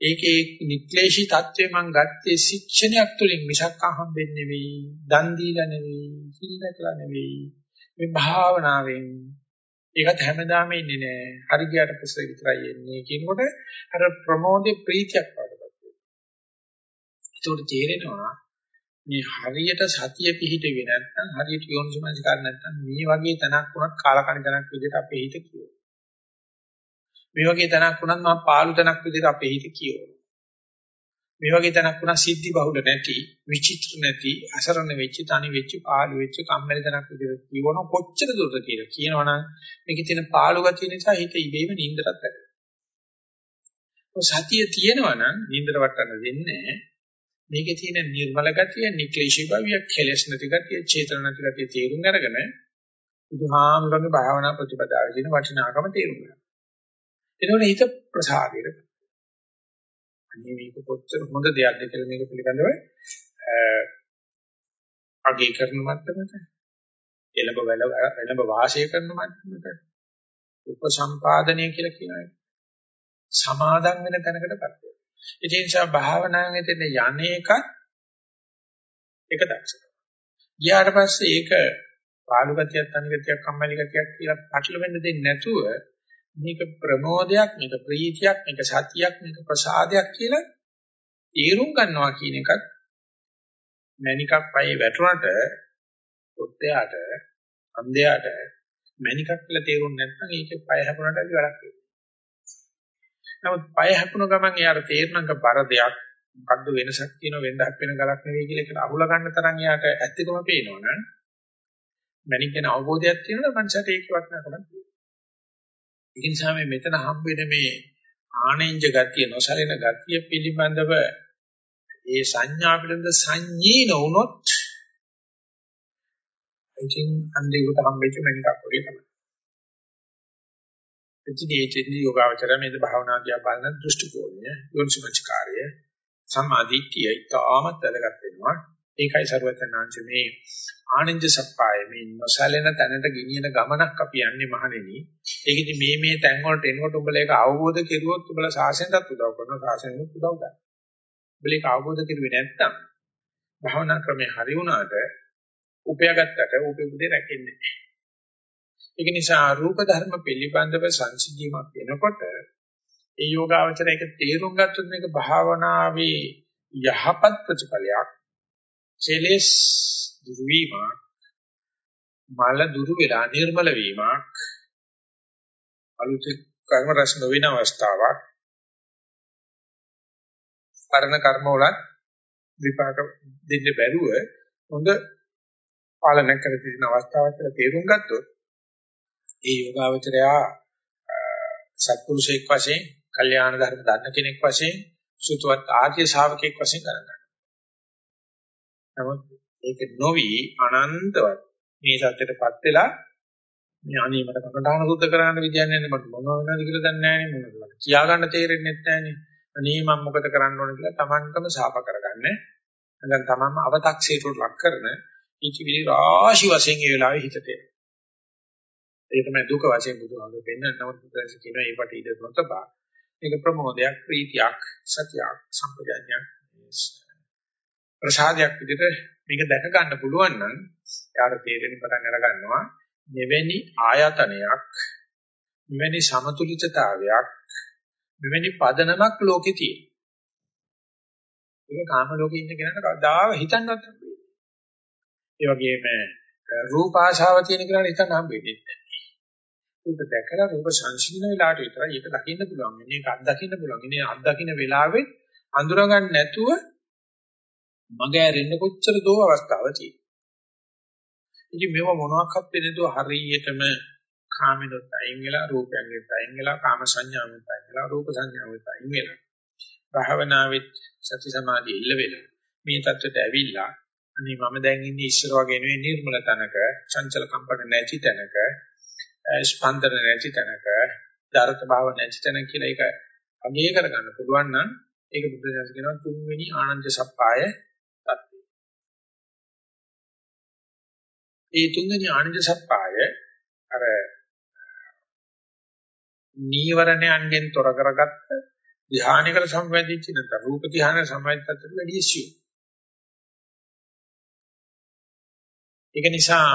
ඒකේ නික්ලේශී தත්ත්වය මම ගත්තේ ශික්ෂණයක් තුළින් මිසක් අහම්බෙන්නේ නෙවෙයි, දන් දීලා නෙවෙයි, සිල් දැකලා නෙවෙයි. මේ භාවනාවෙන් ඒකත් හැමදාම ඉන්නේ නෑ. හරි ගියාට පස්සේ විතරයි එන්නේ කියනකොට අර ප්‍රමෝදේ ප්‍රීතියක් වඩපත් වෙනවා. ඒකට තේරෙනවා මේ හරියට සතිය පිහිටෙන්නේ නැත්නම් හරියට යෝනිසමනිකාර නැත්නම් මේ වගේ තැනක් වුණත් කාලකණි තැනක් විදිහට අපේ හිත කියනවා. මේ වගේ තැනක් වුණත් මම පාළු තැනක් විදිහට අපේ හිත කියවනවා. මේ වගේ තැනක් වුණා සිද්ධි බහුල නැති, විචිත්‍ර නැති, අසරණ වෙච්ච, තනි වෙච්ච, පාළු වෙච්ච, කම්මැලි තැනක් විදිහට කියවන කොච්චර දුරද කියලා කියනවනම් මේකේ තියෙන පාළු ගතිය නිසා හිත ඉබේම නින්දටත් වැටෙනවා. සතිය තියෙනවනම් නින්දට වටන්න දෙන්නේ මේකේ තියෙන නිර්මල ගතිය, නික්ලේශී භාවය, කෙලෙස් නැති ගතිය, චේතන නැති ගතිය තේරුම් අරගෙන බුදුහාමුදුරන්ගේ භාවනා ප්‍රතිපදාවේ තියෙන වටිනාකම තේරුම් ගන්න. එතකොට හිත ප්‍රසාදයට අනේ මේක කොච්චර හොඳ දෙයක්ද කියලා මේක පිළිබඳව අගය කරන මට්ටමට එළඹ වැල එළඹ වාසය කරන මට්ටමට උපසම්පාදනය කියලා කියනවා සමාදන් වෙන තැනකටපත් වෙනවා ඒ නිසා භාවනාවෙන් එතන යන්නේක එක දක්ෂකම ගියාට පස්සේ ඒක පාළු ගතියක් තනි ගතියක් කම්මැලි ගතියක් කියලා පැටල වෙන්න දෙන්නේ නැතුව මේක ප්‍රමෝදයක් මේක ප්‍රීතියක් මේක සතියක් මේක ප්‍රසාදයක් කියලා තීරුම් ගන්නවා කියන එකත් මණිකක් පයේ වැටුණට ඔත්තයාට අන්ධයාට මණිකක් කියලා තේරුම් නැත්නම් ඒකේ පය හැපුණට ඇති වැඩක් වෙන්නේ. නමුත් පය හැපුණ ගමන් එයාට තේරෙනක බර දෙයක් මොකද්ද වෙනසක් තියෙන වෙනදක් වෙන ගලක් නෙවෙයි කියලා ඒක අහුල ගන්න තරම් එයාට ඇත්තටම පේනවනම් මණික ගැන අවබෝධයක් තියෙනවා මනසට ඒක වටිනාකමක් තියෙනවා. ඒ නිසා මේ මෙතන හම්බ වෙන මේ ආනෙන්ජ ගතිය නොසලින ගතිය පිළිබඳව ඒ සංඥා පිළිබඳ සංජී නොවුනොත් ඉතින් අන්දේකට හම්බෙච්ච මනිකක් වගේ තමයි. ඉතින් ඒ චේතී යෝගාවචර මේද භාවනා දිහා බලන දෘෂ්ටි කෝණය යොන්සුමචකාරය සමාධිත්‍යය ඉතාමත් වැදගත් වෙනවා. ඒකයි ਸਰවඥාන්ස මේ ආනන්ද සප්පාය මේ නොසැලෙන තැනට ගෙනියන ගමනක් අපි යන්නේ මහණෙනි. ඒකෙදි මේ මේ තැන් වලට එනකොට උඹලා ඒක අවබෝධ කෙරුවොත් උඹලා සාසනයටත් උදව් කරනවා සාසනයටත් උදව් කරනවා. උඹලා ඒක අවබෝධ කෙරුවේ නැත්නම් භාවනා ක්‍රමේ හරි වුණාට උපයාගත්තට උපයුපදේ රැකෙන්නේ නැහැ. ඒක නිසා රූප ධර්ම පිළිබඳව සංසිද්ධියක් වෙනකොට ඒ යෝගාවචරය ඒක තේරුම් ගත්තොත් මේක භාවනාවේ යහපත් ප්‍රතිඵලයක්. කෙලෙස් දුරු වීමක් මල දුරු වෙලා නිර්මල වීමක් අලුත් කර්ම රැස් නොවන අවස්ථාවක් පරණ කර්ම වල විපාක දෙන්න බැරුව හොඳ පාලනය කර තියෙන අවස්ථාවක් කියලා තේරුම් ගත්තොත් ඒ යෝගාවචරයා සත්පුරුෂයෙක් වශයෙන්, කල්යාණ ධර්ම දන්න කෙනෙක් වශයෙන්, සුතවත් ආර්ය ශාවකෙක් වශයෙන් කරගන්නවා. නමුත් ඒක නොවි අනන්තවත් මේ සත්‍යයටපත් වෙලා මේ අනේ මට කකටහන සුද්ධ කරන්න විදියක් නැහැ මට මොනව වෙනවද කියලා දන්නේ නැහැ නේ මොනවද කියා ගන්න තේරෙන්නේ නැහැ නේ. අනේ මම මොකද කරන්න ඕන කියලා Tamanටම සාප කරගන්න. නැත්නම් Tamanම අව탁සීරුවට ලක් කරන ඉතිවිලි රාශි වශයෙන් ඒ වෙලාවේ හිතට එනවා. ඒක තමයි දුක වශයෙන් බුදුහාමුදුරු පෙන්නන නමුත් බුදුරජාණන් කියනවා ඒකට ඉඩ නොතබා මේක ප්‍රමෝදයක් ප්‍රීතියක් සත්‍යයක් සම්පජාඤ්ඤයක් ප්‍රසාදයක් විදිහට මේක දැක ගන්න පුළුවන් නම් යාට තේරෙන පටන් අර ගන්නවා මෙවැනි ආයතනයක් මෙවැනි සමතුලිතතාවයක් මෙවැනි පදනමක් ලෝකේ තියෙනවා. ඒක කාම ලෝකේ ඉන්න කෙනාට කවදාව හිතන්නවත් හම්බෙන්නේ. ඒ වගේම රූප ආශාව තියෙන කෙනාට හිතන්න හම්බෙන්නේ නැහැ. රූප දැකලා රූප සංසිඳන වෙලාවට විතරයි ඒක දකින්න පුළුවන්. මේක අත්දකින්න පුළුවන්. ඉන්නේ අත්දකින්න වෙලාවෙත් අඳුරගන්න නැතුව මග ඇරෙන්න කොච්චර දෝ අවස්ථාවක් තියෙනවා. ඉතින් මේව මොනවාක්වත් වෙන්නේ නැතුව හරියටම කාමෙන්වත් අයින් වෙලා රූපයන්ගෙත් අයින් වෙලා කාම සංඥාවෙත් අයින් වෙලා රූප සංඥාවෙත් අයින් වෙලා භාවනාවෙත් සති සමාධිය ඉල්ල වෙලා මේ தත්වෙට ඇවිල්ලා අනේ මම දැන් ඉන්නේ ඉස්සර වගේ නෙවෙයි නිර්මල තැනක චංචල කම්පන නැති තැනක ස්පන්දන නැති තැනක ධාරත භාව නැති තැනක කියලා ඒක අගය කරගන්න පුළුවන් නම් ඒක බුද්ධ ශාසනය කියනවා තුන්වෙනි ආනන්ද සප්පාය ඒ තුන්වෙනි ආනන්ද සප්පාය අර නීවරණයන්ගෙන් තොර කරගත්ත ධානයකට සම්බන්ධිච්ච නැත්නම් රූප ධානය සම්බන්ධිතට වැඩි සියු. ඒක නිසා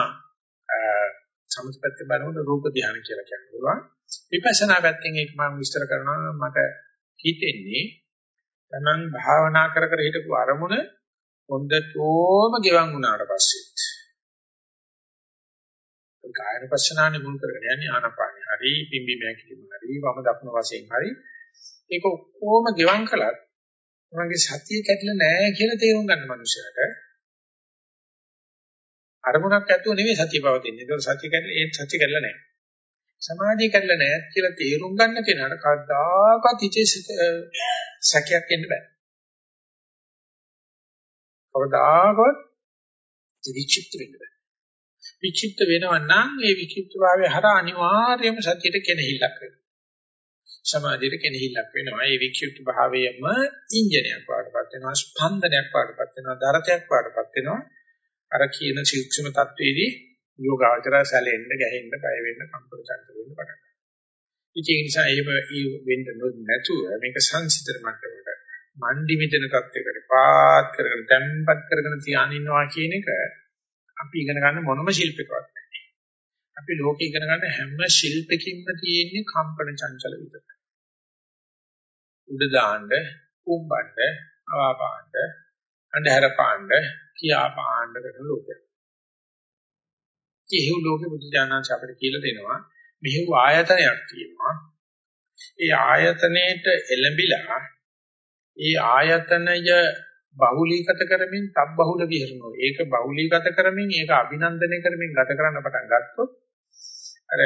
සමස්පත්‍ය බලනකොට රූප ධානය කියලා කියනවා. විපස්සනා පැත්තෙන් ඒක මම විස්තර කරනවා මට හිතෙන්නේ තමන් භාවනා කර කර හිටපු අරමුණ හොඳටම ගෙවන් වුණාට පස්සේ කායන පස්සනානේ මුල් කරගෙන යන්නේ ආනාපානිය. හරි පිම්බි මෑකිලිම හරි වම දකුණ වශයෙන් හරි ඒක ඔක්කොම ගෙවම් කළත් තමන්ගේ සතිය කැඩිලා නැහැ කියලා තේරුම් ගන්න මනුස්සයාට අරමුණක් ඇතුව නෙවෙයි සතිය පවතින්නේ. ඒක සතිය කැඩිලා ඒ සතිය කැඩිලා නැහැ. සමාධිය කැඩිලා නැහැ කියලා තේරුම් ගන්න කෙනාට කවදාකවත් ඉචේ සැකයක් එන්න බෑ. කවදාකවත් විචිත්‍ර වෙන්න බෑ. විචිත්ත වෙනවා නම් ඒ විචිත්ත භාවය හරහා අනිවාර්යයෙන්ම සතියට කෙනෙහිල්ලක් වෙනවා. සමාධියට කෙනෙහිල්ලක් වෙනවා. ඒ විචිත්ත භාවයම ඉන්ජිනයක් වඩපත් වෙනවා, ස්පන්දනයක් වඩපත් වෙනවා, දරතයක් වඩපත් වෙනවා. අර කියන සූක්ෂම තත්වයේදී යෝගාචරය සැලෙන්න, ගැහෙන්න, බය වෙන්න, කම්පන චංචල වෙන්න පටන් ගන්නවා. ඒ නිසා එහෙම වෙන්න නැතුව මේක සංසිතර මට්ටමකට මණ්ඩි මිදෙන තත්වයකට පාත් කරගෙන, තැම්පත් කරගෙන තියාගෙන ඉන්නවා කියන එක අපි ඉගෙන ගන්න මොනම ශිල්පයකවත් නැහැ. අපි ලෝකේ ඉගෙන ගන්න හැම ශිල්පකින්ම තියෙන්නේ කම්පන චංචල විතරයි. උඩ දාන්න, කුඹන්න, ආපාන්න, අන්ධහර පාන්න, කියා පාන්න කරන ලෝකයක්. කිහිව් ලෝකෙ බුදු දානංශ අපිට කියලා දෙනවා. මෙහෙව් ආයතනයක් තියෙනවා. ඒ ආයතනයේට එළඹිලා ඒ ආයතනය බහුලීගත කරමින් තබ්බහුල විහෙරණෝ. ඒක බහුලීගත කරමින් ඒක අභිනන්දනය කරමින් ගත කරන්න පටන් ගත්තොත් අර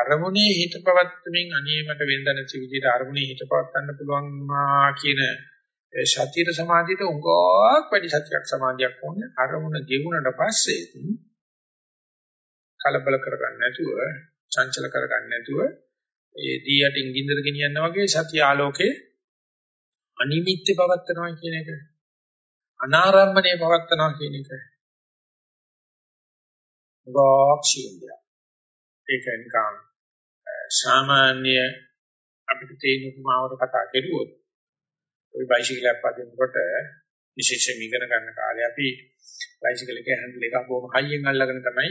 අරමුණේ හිත පවත්වමින් අනේ මට වෙනදන විදිහට අරමුණේ හිත පවත්වන්න පුළුවන් වුණා කියන සතියට සමාධියට උගක් වැඩි සතියක් සමාධියක් ඕනේ අරමුණ ගෙවුනට පස්සේ කලබල කරගන්න නැතුව චංචල කරගන්න නැතුව ඒ දී යටින් ගින්දර ගෙනියනවා වගේ සතිය ආලෝකේ අනිමිත්‍ය පවත්නවා කියන එක. අනාරම්භනේ පවත්නවා කියන එක. ගෝක්ෂින්දියා ඒක නිකන් සාමාන්‍ය අපිට තේින උපමාවකට කතා කරුවොත් ওই බයිසිකලයක් පදිනකොට විශේෂයෙන් ඉගෙන ගන්න කාලේ අපි බයිසිකල් එකේ හැන්ඩල් එක බොහොම හයියෙන් අල්ලගෙන තමයි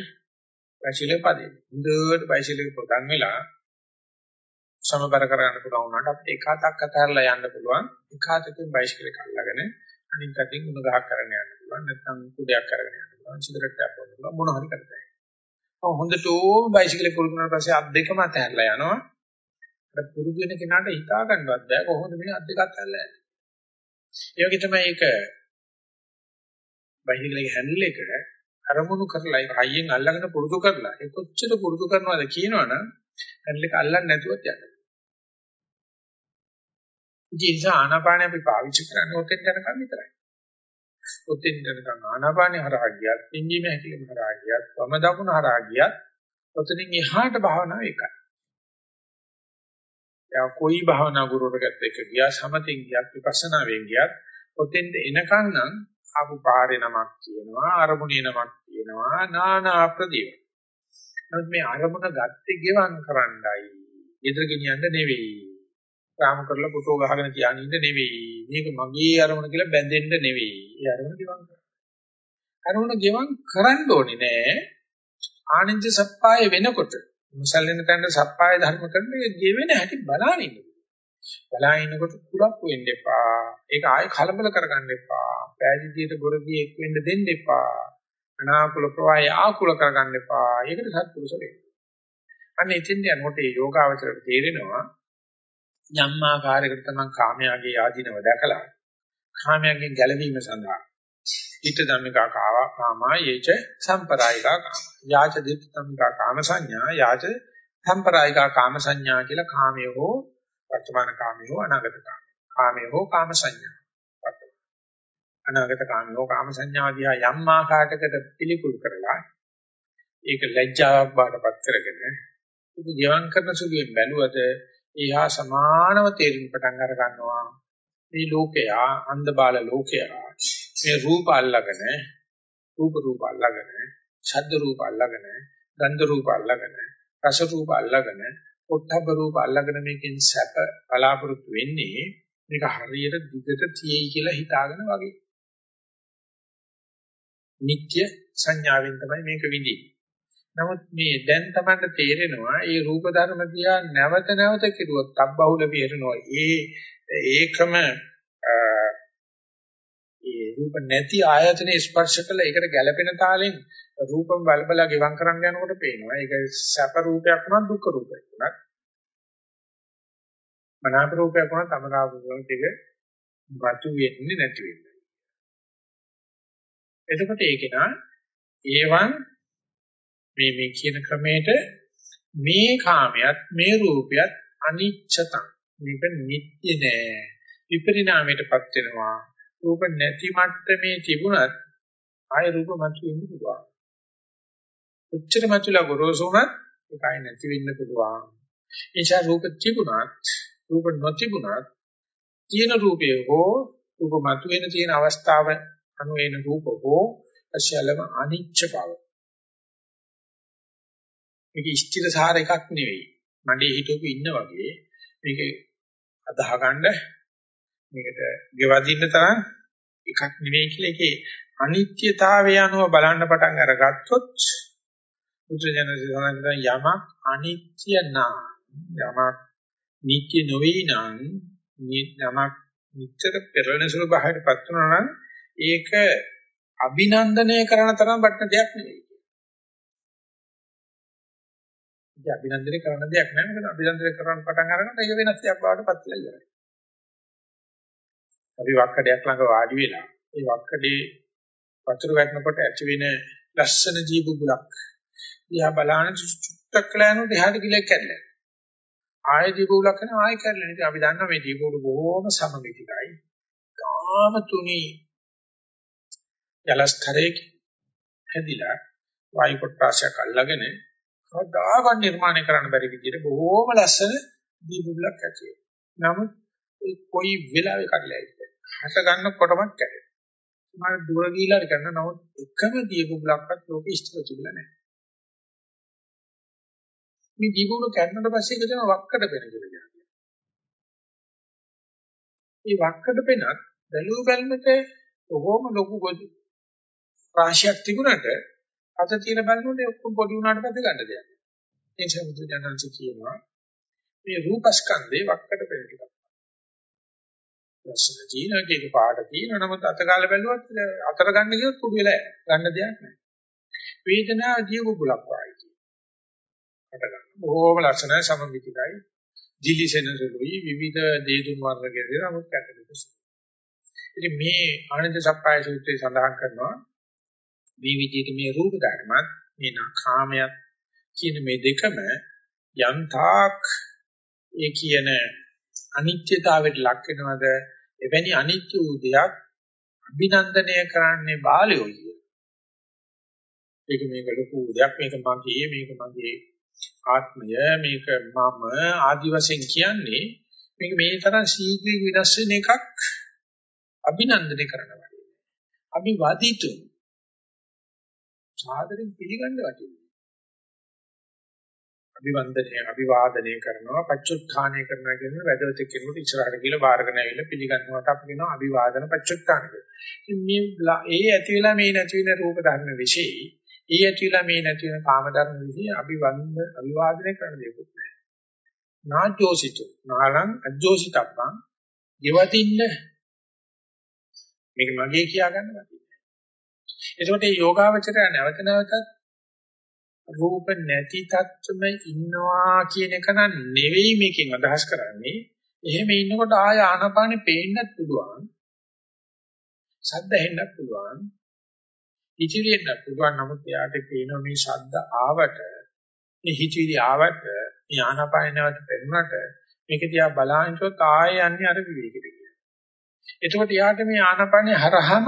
බයිසිකලේ පදින්නේ. හොඳට බයිසිකලේ පොතන් වෙලා සමබර කරගන්න පුළුවන් වුණාට අපිට එක අතක් අතහැරලා යන්න පුළුවන්. එක අතකින් බයිසිකලේ අල්ලගෙන අනිත් අතින් උණ ගහක් කරගෙන යන්න පුළුවන්. නැත්නම් කුඩයක් කරගෙන යන්න පුළුවන්. සිගරට් එකක් බොන්න පුළුවන්. මොන හරි කරතයි. ඔව් හොඳට ඕම බයිසිකලේ පුරුදු වුණාට පස්සේ අත් දෙකම අතහැරලා යනවා. අර පුරුදු වෙන කෙනාට හිතා ගන්නවත් බෑ කොහොමද මේ අත් දෙක අතහැරලා යන්නේ. ඒ වගේ තමයි ඒක බයිසිකලේ හැන්ඩල් එක අරමුණු කරලා ඒක හයියෙන් අල්ලගෙන පුරුදු කරලා ඒ කොච්චර පුරුදු කරනවද කියනවනම් හැන්ඩල් එක අල්ලන්නේ නැතුවත් යන්න. ඉතින් ආනාපානය අපි පාවිච්චි කරන්නේ ඔතෙන් යනකම් විතරයි. ඔතෙන් යනකම් ආනාපානය හරහා ගියත්, පින්දීම හැකිලිම හරහා ගියත්, වම දකුණ හරහා ගියත් ඔතනින් එහාට භාවනාව එකයි. යා કોઈ භාවනා ගුරුවරයෙක්ට එක ගියා සමතෙන් ගියත් විපස්සනාවෙන් ගියත් ඔතෙන්ට එනකන් නම් ආපු පාරේ නමක් තියෙනවා අරමුණේ නමක් තියෙනවා නානා ප්‍රදේව. නමුත් මේ අරමුණ ගත්තේ ගෙවම් කරන්නයි. ඊතර ගෙනියන්න නෙවෙයි. රාම කරලා පුතෝ ගහගෙන තියාගෙන ඉන්න නෙවෙයි. මේක මගේ අරමුණ කියලා බැඳෙන්න නෙවෙයි. ඒ අරමුණ ගෙවම් කරන්න. අරමුණ ගෙවම් කරන්න ඕනේ නෑ. ආනින්ජ සප්පාය වෙනකොට මුසල්ලින තැන්න සප්පාය ධර්ම කරන්නේ ගෙවෙන හැටි බලාගෙන ඉන්න. බලාගෙන ඉන්නකොට කුලක් වෙන්න එපා. ඒක ආයෙ කලබල කරගන්න එපා. පෑදීදියට ගොරදී එක් වෙන්න දෙන්න එපා. අනාකූල ප්‍රවාහය ආකූල කරගන්න එපා. ඒකට සත්පුරුෂ වෙන්න. අන්න එතෙන්ද යනකොට මේ යෝගාවචරයට තේරෙනවා යම් ආකාරයකට තමයි කාමයාගේ ආධිනව දැකලා කාමයාගෙන් ගැලවීම සඳහා ඊට ධම්මිකා කාවා කාමා යේච සම්පරායිකා කාම යාච දිත් ධම්මිකා කාම සංඥා යාච සම්පරායිකා කාම සංඥා කියලා කාමයේ හෝ වර්තමාන කාමයේ හෝ අනාගත කාමයේ. කාමයේ හෝ කාම සංඥා. අනාගත කාමයේ හෝ කාම සංඥා දිහා යම් ආකාරයකට පිළිකුල් කරලා ඒක ලැජ්ජාවක් බාටපත් කරගෙන ඒක ජීවම් කරන සුළුයෙන් බැලුවද ඒහා සමානව තේරුම් පටන් අර ගන්නවා මේ ලෝකයා අන්ධ බාල ලෝකයා මේ රූප අල්ලගෙන රූප රූප අල්ලගෙන ශබ්ද රූප අල්ලගෙන ගන්ධ රූප අල්ලගෙන රස රූප අල්ලගෙන පොට්ටබ්බ රූප අල්ලගෙන මේකෙන් සැප බලාපොරොත්තු වෙන්නේ මේක හරියට දිගට තියෙයි කියලා හිතාගෙන වගේ. නිත්‍ය සංඥාවෙන් තමයි මේක විඳින්නේ. නමුත් මේ දැන් තමයි තේරෙනවා මේ රූප ධර්ම දිහා නැවත නැවත කිරුවොත් අබ්බහුල පිරෙනවා. ඒ ඒකම ඒ රූප නැති ආයතනේ ස්පර්ශ කළ ඒකට ගැළපෙන තාලෙන් රූපම් බලබලා ගෙවම් කරන්න යනකොට පේනවා. ඒක සැප රූපයක් වුණත් දුක්ඛ රූපයක් වුණත් මනාප රූපයක් වුණත් අමනාප රූපයක් ටික වතු වෙන්නේ නැති වෙන්නේ. එතකොට ඒක නා ඒවන් මේ මේ කියන ක්‍රමයට මේ කාමයට මේ රූපයත් අනිච්චතං. මේක නිට්ටය නෑ. විපරිණාමයටපත් වෙනවා. රූප නැති මට්ටමේ තිබුණත් ආය රූප මතු වෙන්න පුළුවන්. උච්චර මතුලා ගොරෝසු උනත් ඒක ආය නැති වෙන්න පුළුවන්. එනිසා රූප තිබුණත් රූප නොතිබුණත් තියෙන රූපය හෝ රූප මතු වෙන තියෙන අවස්ථාව අනු වෙන රූප හෝ අශලම අනිච්ච බව මේක ස්ථිර සාර එකක් නෙවෙයි. මඩේ හිටවපු ඉන්න වගේ මේක අදාහ ගන්න මේකට ගෙවදින්න තරම් එකක් නෙවෙයි කියලා ඒකේ අනිත්‍යතාවය අනුව බලන්න පටන් අරගත්තොත් බුදුජානක සඳහන් යමක් අනිත්‍ය නම් යමක් නිත්‍ය නොවේ නම් යමක් නිතර පෙරණ සුළු බහයටපත් වුණා නම් ඒක අභිනන්දනය කරන තරම් වටින දෙයක් නෙවෙයි. ඉතින් අභිනන්දනය කරන දෙයක් නෑ මොකද අභිනන්දනය කරන්න පටන් අරගන්න ඒක වෙනස් දෙයක් බවට පත් වෙලා ඉවරයි. අපි වක්කඩයක් ළඟ වාඩි වෙලා ඒ වක්කඩේ වතුර වැටෙනකොට ඇති වෙන ලස්සන ජීබුබුලක් දිහා බලන චුට්ටක් කළා යනකොට එහාට ගිලක් කැඩලා. ආයෙ දීපුලක් කරන ආයෙ කැඩලා. ඉතින් අපි දන්නවා මේ දීපුල බොහොම සමමිතිකයි. කාම තුනි ජලස්තරයේ හැදිලා වායු කොටසක් අල්ලගෙන කවදාවත් නිර්මාණය කරන්න බැරි විදිහට බොහොම ලස්සන දීපුලක් ඇති වෙනවා. නමුත් ඒ කොයි වෙලාවෙ කඩලා ඉන්නේ. හට ගන්නකොටම කැඩෙනවා. මම දුර ගිහිලා කරන නමුත් එකම දීපුලක්වත් ලෝකෙ ඉස්තර තිබුණා නැහැ. මේ දීපුල කැඩනට පස්සේ ඒක තමයි වක්කඩ පෙන කියලා කියන්නේ. මේ වක්කඩ පෙනත් බැලුව බැලමට කොහොම ලොකු රාශියක් තිබුණට අත තියෙන බලනකොට ඔක්කොම පොඩි වුණාට පස්සේ ගන්න දෙයක්. ඒ නිසා බුදු දනන්ස කියනවා මේ රූපස්කන්ධේ වක්කට පෙර ටිකක්. ලස්සන ජීනකේක පාට තියෙන නමුත් අතගාල බැලුවත් අතර ගන්න කියොත් කුඩු වෙලා ගන්න දෙයක් නැහැ. වේදනාව ජීව බුලක් වයි කියනවා. ගන්න. බොහෝම ලස්සනයි සමමිතිකයි. දිලිසෙන සුළුයි විවිධ දේදුන් වර්ගයේ නමුත් කැටලුස්. ඉතින් මේ ආනන්ද සප්පාය සූත්‍රයේ සඳහන් කරනවා මේ විදිහට මේ රූප ධර්මත් මේ කාමයක් කියන මේ දෙකම යන්තාක් ඒ කියන අනිත්‍යතාවයට ලක් වෙනවද එවැනි අනිත්‍ය වූ දෙයක් අභිනන්දනය කරන්නේ බාලයෝ කිය. ඒක මේක ලොකු දෙයක් මේක මගේ මේක මගේ ආත්මය මේක මම ආදි වශයෙන් කියන්නේ මේක මේ තරම් ශීඝ්‍රයෙන් විනාශ වෙන එකක් අභිනන්දනය කරනවා. අපි වදිතු සාදරෙන් පිළිගන්න වටිනවා. අභිවන්දනය අභිවාදනය කරනවා පච්චුත්ථානය කරනවා කියන්නේ වැදගත් කෙනෙකුට ඉස්සරහට කියලා බාරගෙන ඇවිල්ලා පිළිගන්නවට අපි කියනවා අභිවාදන පච්චුත්ථාන කියලා. මේ ඒ ඇති වෙලා මේ නැති වෙන රූප ධර්ම વિશે ඒ ඇති වෙලා මේ නැති වෙන කාම ධර්ම વિશે අභිවන්ද අභිවාදනය කරන දෙයක් නෑ. නාජෝසිතු නාලං අජෝසිතප්පං ගෙවතින්න මේක මගේ කියා ගන්න බෑ. එතකොට මේ යෝගාවචරය නැවත නැවතත් රූප නැති තත්ත්වෙම ඉන්නවා කියන එක නම් නෙවෙයි මේකෙන් අදහස් කරන්නේ. එහෙම ඉන්නකොට ආය ආනපානෙ පේන්නත් පුළුවන්. ශබ්ද හෙන්නත් පුළුවන්. හිචිලියෙන්න පුළුවන් නමුත් එයාට පේනවා මේ ශබ්ද ආවට මේ හිචිලි ආවට මේ ආනපානෙ නැවත පෙරුණට මේක දිහා බලහින්චොත් ආය යන්නේ අර විවේකෙට කියලා. එතකොට එයාට මේ ආනපානෙ හරහම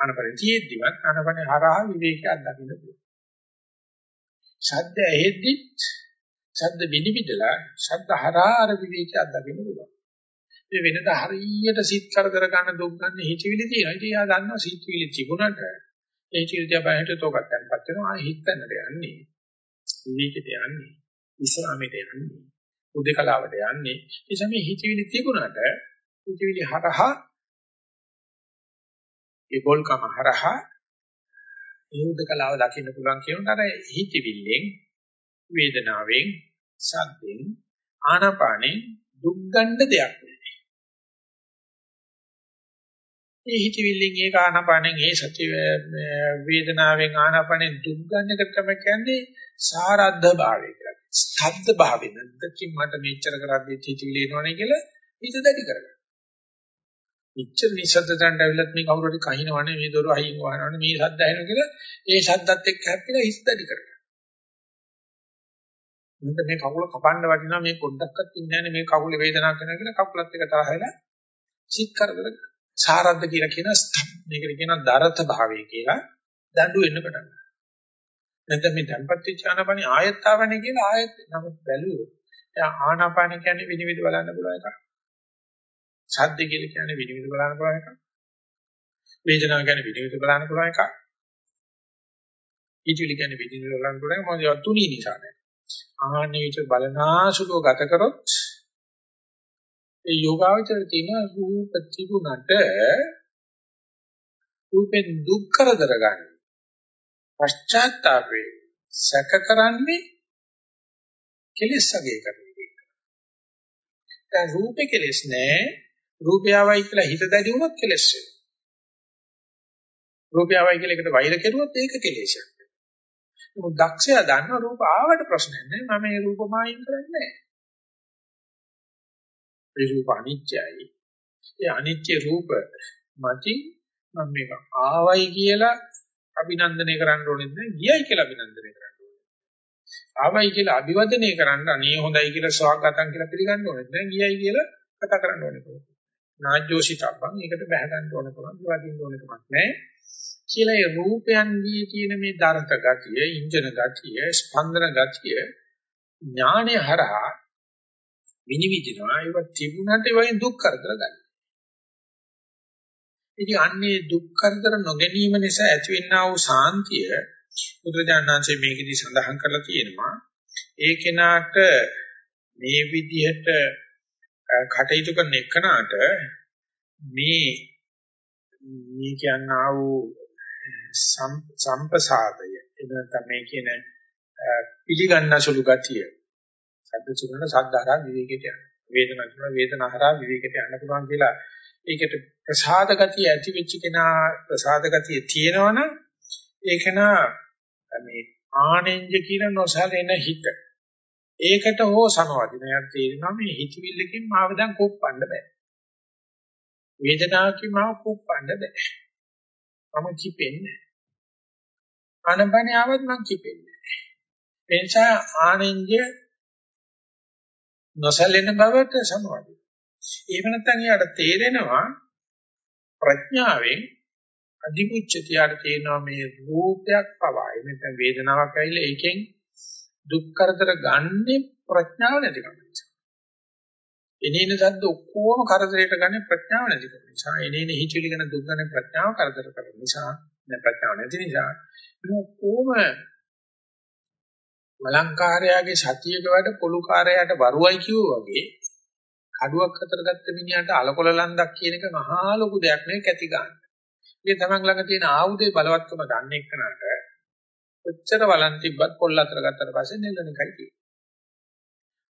ආනපානෙ තියෙද්දිවත් ආනපානෙ හරහා විවේකයක් දකින්න පුළුවන්. ශබ්ද ඇහෙද්දි ශබ්ද විනිවිදලා ශබ්ද හරහා අර විවේකයක් දකින්න පුළුවන්. මේ වෙනද හරියට සිත් කරදර ගන්න දුක් ගන්න හිතවිලි තියෙනවා. ඉතින් එයා දන්නවා සිත්විලි තිබුණට ඒ හිතවිලි දිහා බලහිට තෝකක් ගන්නපත් වෙනවා. ආ හිතන්නට යන්නේ. විවේකයට යන්නේ. විශ්‍රාමයට යන්නේ. උදේකලාවට යන්නේ. ඒ සමේ හිතවිලි තිබුණට හිතවිලි හරහා ඒ බොල්කම හරහා ඒ උදකලාව දකින්න පුළුවන් කියනට අර හිතවිල්ලෙන් වේදනාවෙන් සද්දෙන් ආනාපානෙන් දුක් ගන්න දෙයක් නැහැ. ඒ හිතවිල්ලෙන් ඒක ආනාපානෙන් ඒ සති වේදනාවෙන් ආනාපානෙන් දුක් ගන්න එක තමයි කියන්නේ සාරද්ධ භාවය කියලා. ස්ථබ්ද භාවය. නැත්නම් මට මෙච්චර කරද්දී හිතවිලි එනවනේ කියලා හිත දැඩි කරගන්න. ඉච්ඡ නිසද්ද දණ්ඩ ඇවිල්ලත් මේ කවුරු හරි කහිනවනේ මේ දොර අහින් වහනවනේ මේ ශබ්ද ඇහෙනවා කියලා ඒ ශබ්දත් එක්ක හැප්පිලා හිස්දඩි කරගන්න. මුන්ට මේ කකුල කපන්න වටිනා මේ පොඩ්ඩක්වත් ඉන්නේ නැහැ මේ කකුලේ වේදනාවක් වෙනවා කියලා කකුලත් එක්ක තරහලා සිත් කරදර සාරද්ද කියලා කියන මේකට කියනවා දරත භාවය කියලා දඬු වෙන්න පටන් ගන්නවා. නැත්නම් මේ tempat විචානපණි ආයත් ආවනේ කියලා ආයත් නමුත් බැලුවොත් ආනාපාන කියන්නේ විනිවිද බලන්න පුළුවන් එකක්. සද්ද කියලා කියන්නේ විනිවිද බලන්න පුළුවන් එකක්. වේදනාව කියන්නේ විනිවිද බලන්න පුළුවන් එකක්. ඊටිලි කියන්නේ විනිවිද බලන්න පුළුවන් එකක්. මොකද ඒවා තුනී නිසා නේද? ආහනේ විතර බලනාසුලව ගත කරොත් ඒ යෝගාවචර තියෙන රූප තිබුණට රූපෙන් දුක් කරදර ගන්න. පශ්චාත්තාපේ සැක කරන්නේ කෙලෙස් අගේ කරන එක. දැන් රූපේ කෙලෙස් නෑ රූපයවයි කියලා හිත දැඩි වුණොත් කෙලස් වෙනවා. රූපයවයි කියලා එකට වෛර කෙරුවොත් ඒක කෙලෙසක් වෙනවා. නමුත් දක්ෂයා දන්න රූප ආවට ප්‍රශ්නයක් නෑ. මම මේ රූප මායින් කරන්නේ නෑ. ඒ රූප අනිත්‍යයි. ඒ අනිත්‍ය රූප මතින් මම මේක ආවයි කියලා අභිනන්දනය කරන්න ඕනේ නැහැ. ගියයි කියලා අභිනන්දනය කරන්න ඕනේ. ආවයි කියලා අභිවදනය කරන්න අනේ හොඳයි කියලා ස්වාගතම් කියලා පිළිගන්න ඕනේ නැහැ. ගියයි කියලා කතා කරන්න ඕනේ කොහොමද? නාජ්ජෝසිතබ්බන් ඒකට බැහැ ගන්න ඕන කමක් වදින්න ඕන කමක් නැහැ. කියලා ඒ රූපයන්ගේ තියෙන මේ දරත ගතිය, ඉන්ජන ගතිය, ස්පන්දන ගතිය ඥානය හරහා විනිවිදිනවා. ඒක තිබුණාට ඒ වගේ දුක් කරදර ගන්න. ඉතින් අන්නේ දුක් කරදර නොගැනීම නිසා ඇතිවෙනා වූ සාන්තිය බුදුරජාණන්සේ මේකෙදි සඳහන් කරලා තියෙනවා. ඒ කෙනාට මේ විදිහට කටයුතු කරන එකනට මේ මේ කියනා වූ සම්පසාදය එහෙම නැත්නම් මේ කියන පිළිගන්න සුළු ගතිය සද්ද සුණන සද්ධාරා විවේකයට යන වේදනා සුණන වේදනාහරා විවේකයට යන්න පුළුවන් කියලා ඒකට ප්‍රසාද ගතිය ඇති වෙච්ච කෙනා ප්‍රසාද ගතිය තියෙනවනම් ඒක නා මේ ආනෙන්ජ කියන නොසලෙන හිත ඒකට හෝ සමවදිනයක් තේරෙනවා මේ හිතවිල්ලකින් මාව දැන් කොප්පන්න බෑ. වේදනාවකින් මාව කොප්පන්න බෑ. මම කිපෙන්නේ අනබනේ ආවත් මම කිපෙන්නේ ඒ නිසා ආනෙන්ජ නොසලෙන බවට සමවදින එහෙම නැත්නම් යාට තේරෙනවා ප්‍රඥාවෙන් අධිමුච්ඡතියට තේරෙනවා මේ රූපයක් පවා. එහෙම නැත්නම් වේදනාවක් ඇවිල්ලා ඒකෙන් දුක් කරදර ගන්නෙ ප්‍රඥාව නැතිකම නිසා. එනේන සද්ද ඔක්කොම කරදරයට ගන්න ප්‍රඥාව නැතිකම නිසා. එනේන හිචිලි ගැන දුක් ගන්න ප්‍රඥාව කරදර කරන නිසා. නැත්නම් ප්‍රඥාව නැති නිසා. මේ ඔක්කොම මලංකාරයාගේ සතියක වැඩ පොලුකාරයාට වරුවයි කිව්වා වගේ කඩුවක් අතර ගත්ත මිනිහට අලකොල ලන්දක් කියන එක මහා ලොකු දෙයක් නෙවෙයි කැටි ගන්න. මේ තමන් ළඟ තියෙන ආයුධේ බලවත්කම දන්නේ එක්කනට ඔච්චර වලන් තිබ්බත් පොල් අතර ගත්තට පස්සේ නෙල්ලන එකයි තියෙන්නේ.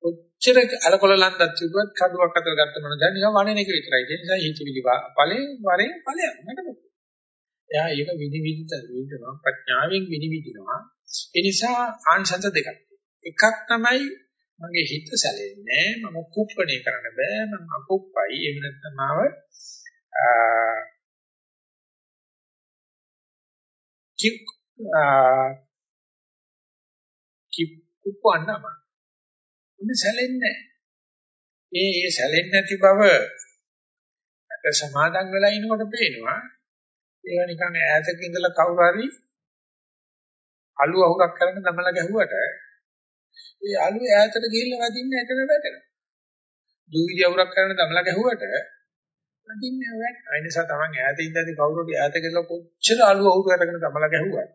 ඔච්චර අලකොල ලන්දක් තිබ්බත් කඩුවක් අතර ගත්ත මොන දැන් නිකන් වණෙන එක විතරයි. ඒ නිසා හිතවිලි ඵලෙන් වරෙන් ඵලයක් මට මොකද? එයා ඒක විනිවිදිත විඳිනවා ප්‍රඥාවෙන් විනිවිදිනවා. ඒ නිසා ආංශන්ත දෙකක්. එකක් තමයි මගේ හිත සැලෙන්නේ මම කුප්පණේ කරන්න බෑ මම අකුප්පයි එහෙම නැත්නම් මාව කිප් කිප් කුප්පන්නම මම සැලෙන්නේ ඒ ඒ සැලෙන්නේ නැති බව අත සමාදන් වෙලා ඉනකොට පේනවා ඒවා නිකන් ඈතක ඉඳලා කවුරු හරි අලු අහුරක් කරන දමලා ගැහුවට ඒ අලුව ඈතට ගිහිල්ලා වදින්න එතන වැටෙනවා. දූවිලි අවුරක් කරන දමලා ගැහුවට වදින්නේ නැහැ. ඒ නිසා තමන් ඈත ඉඳදී කවුරුද ඈත කියලා කොච්චර අලුව අවුර කරගෙන දමලා ගැහුවා.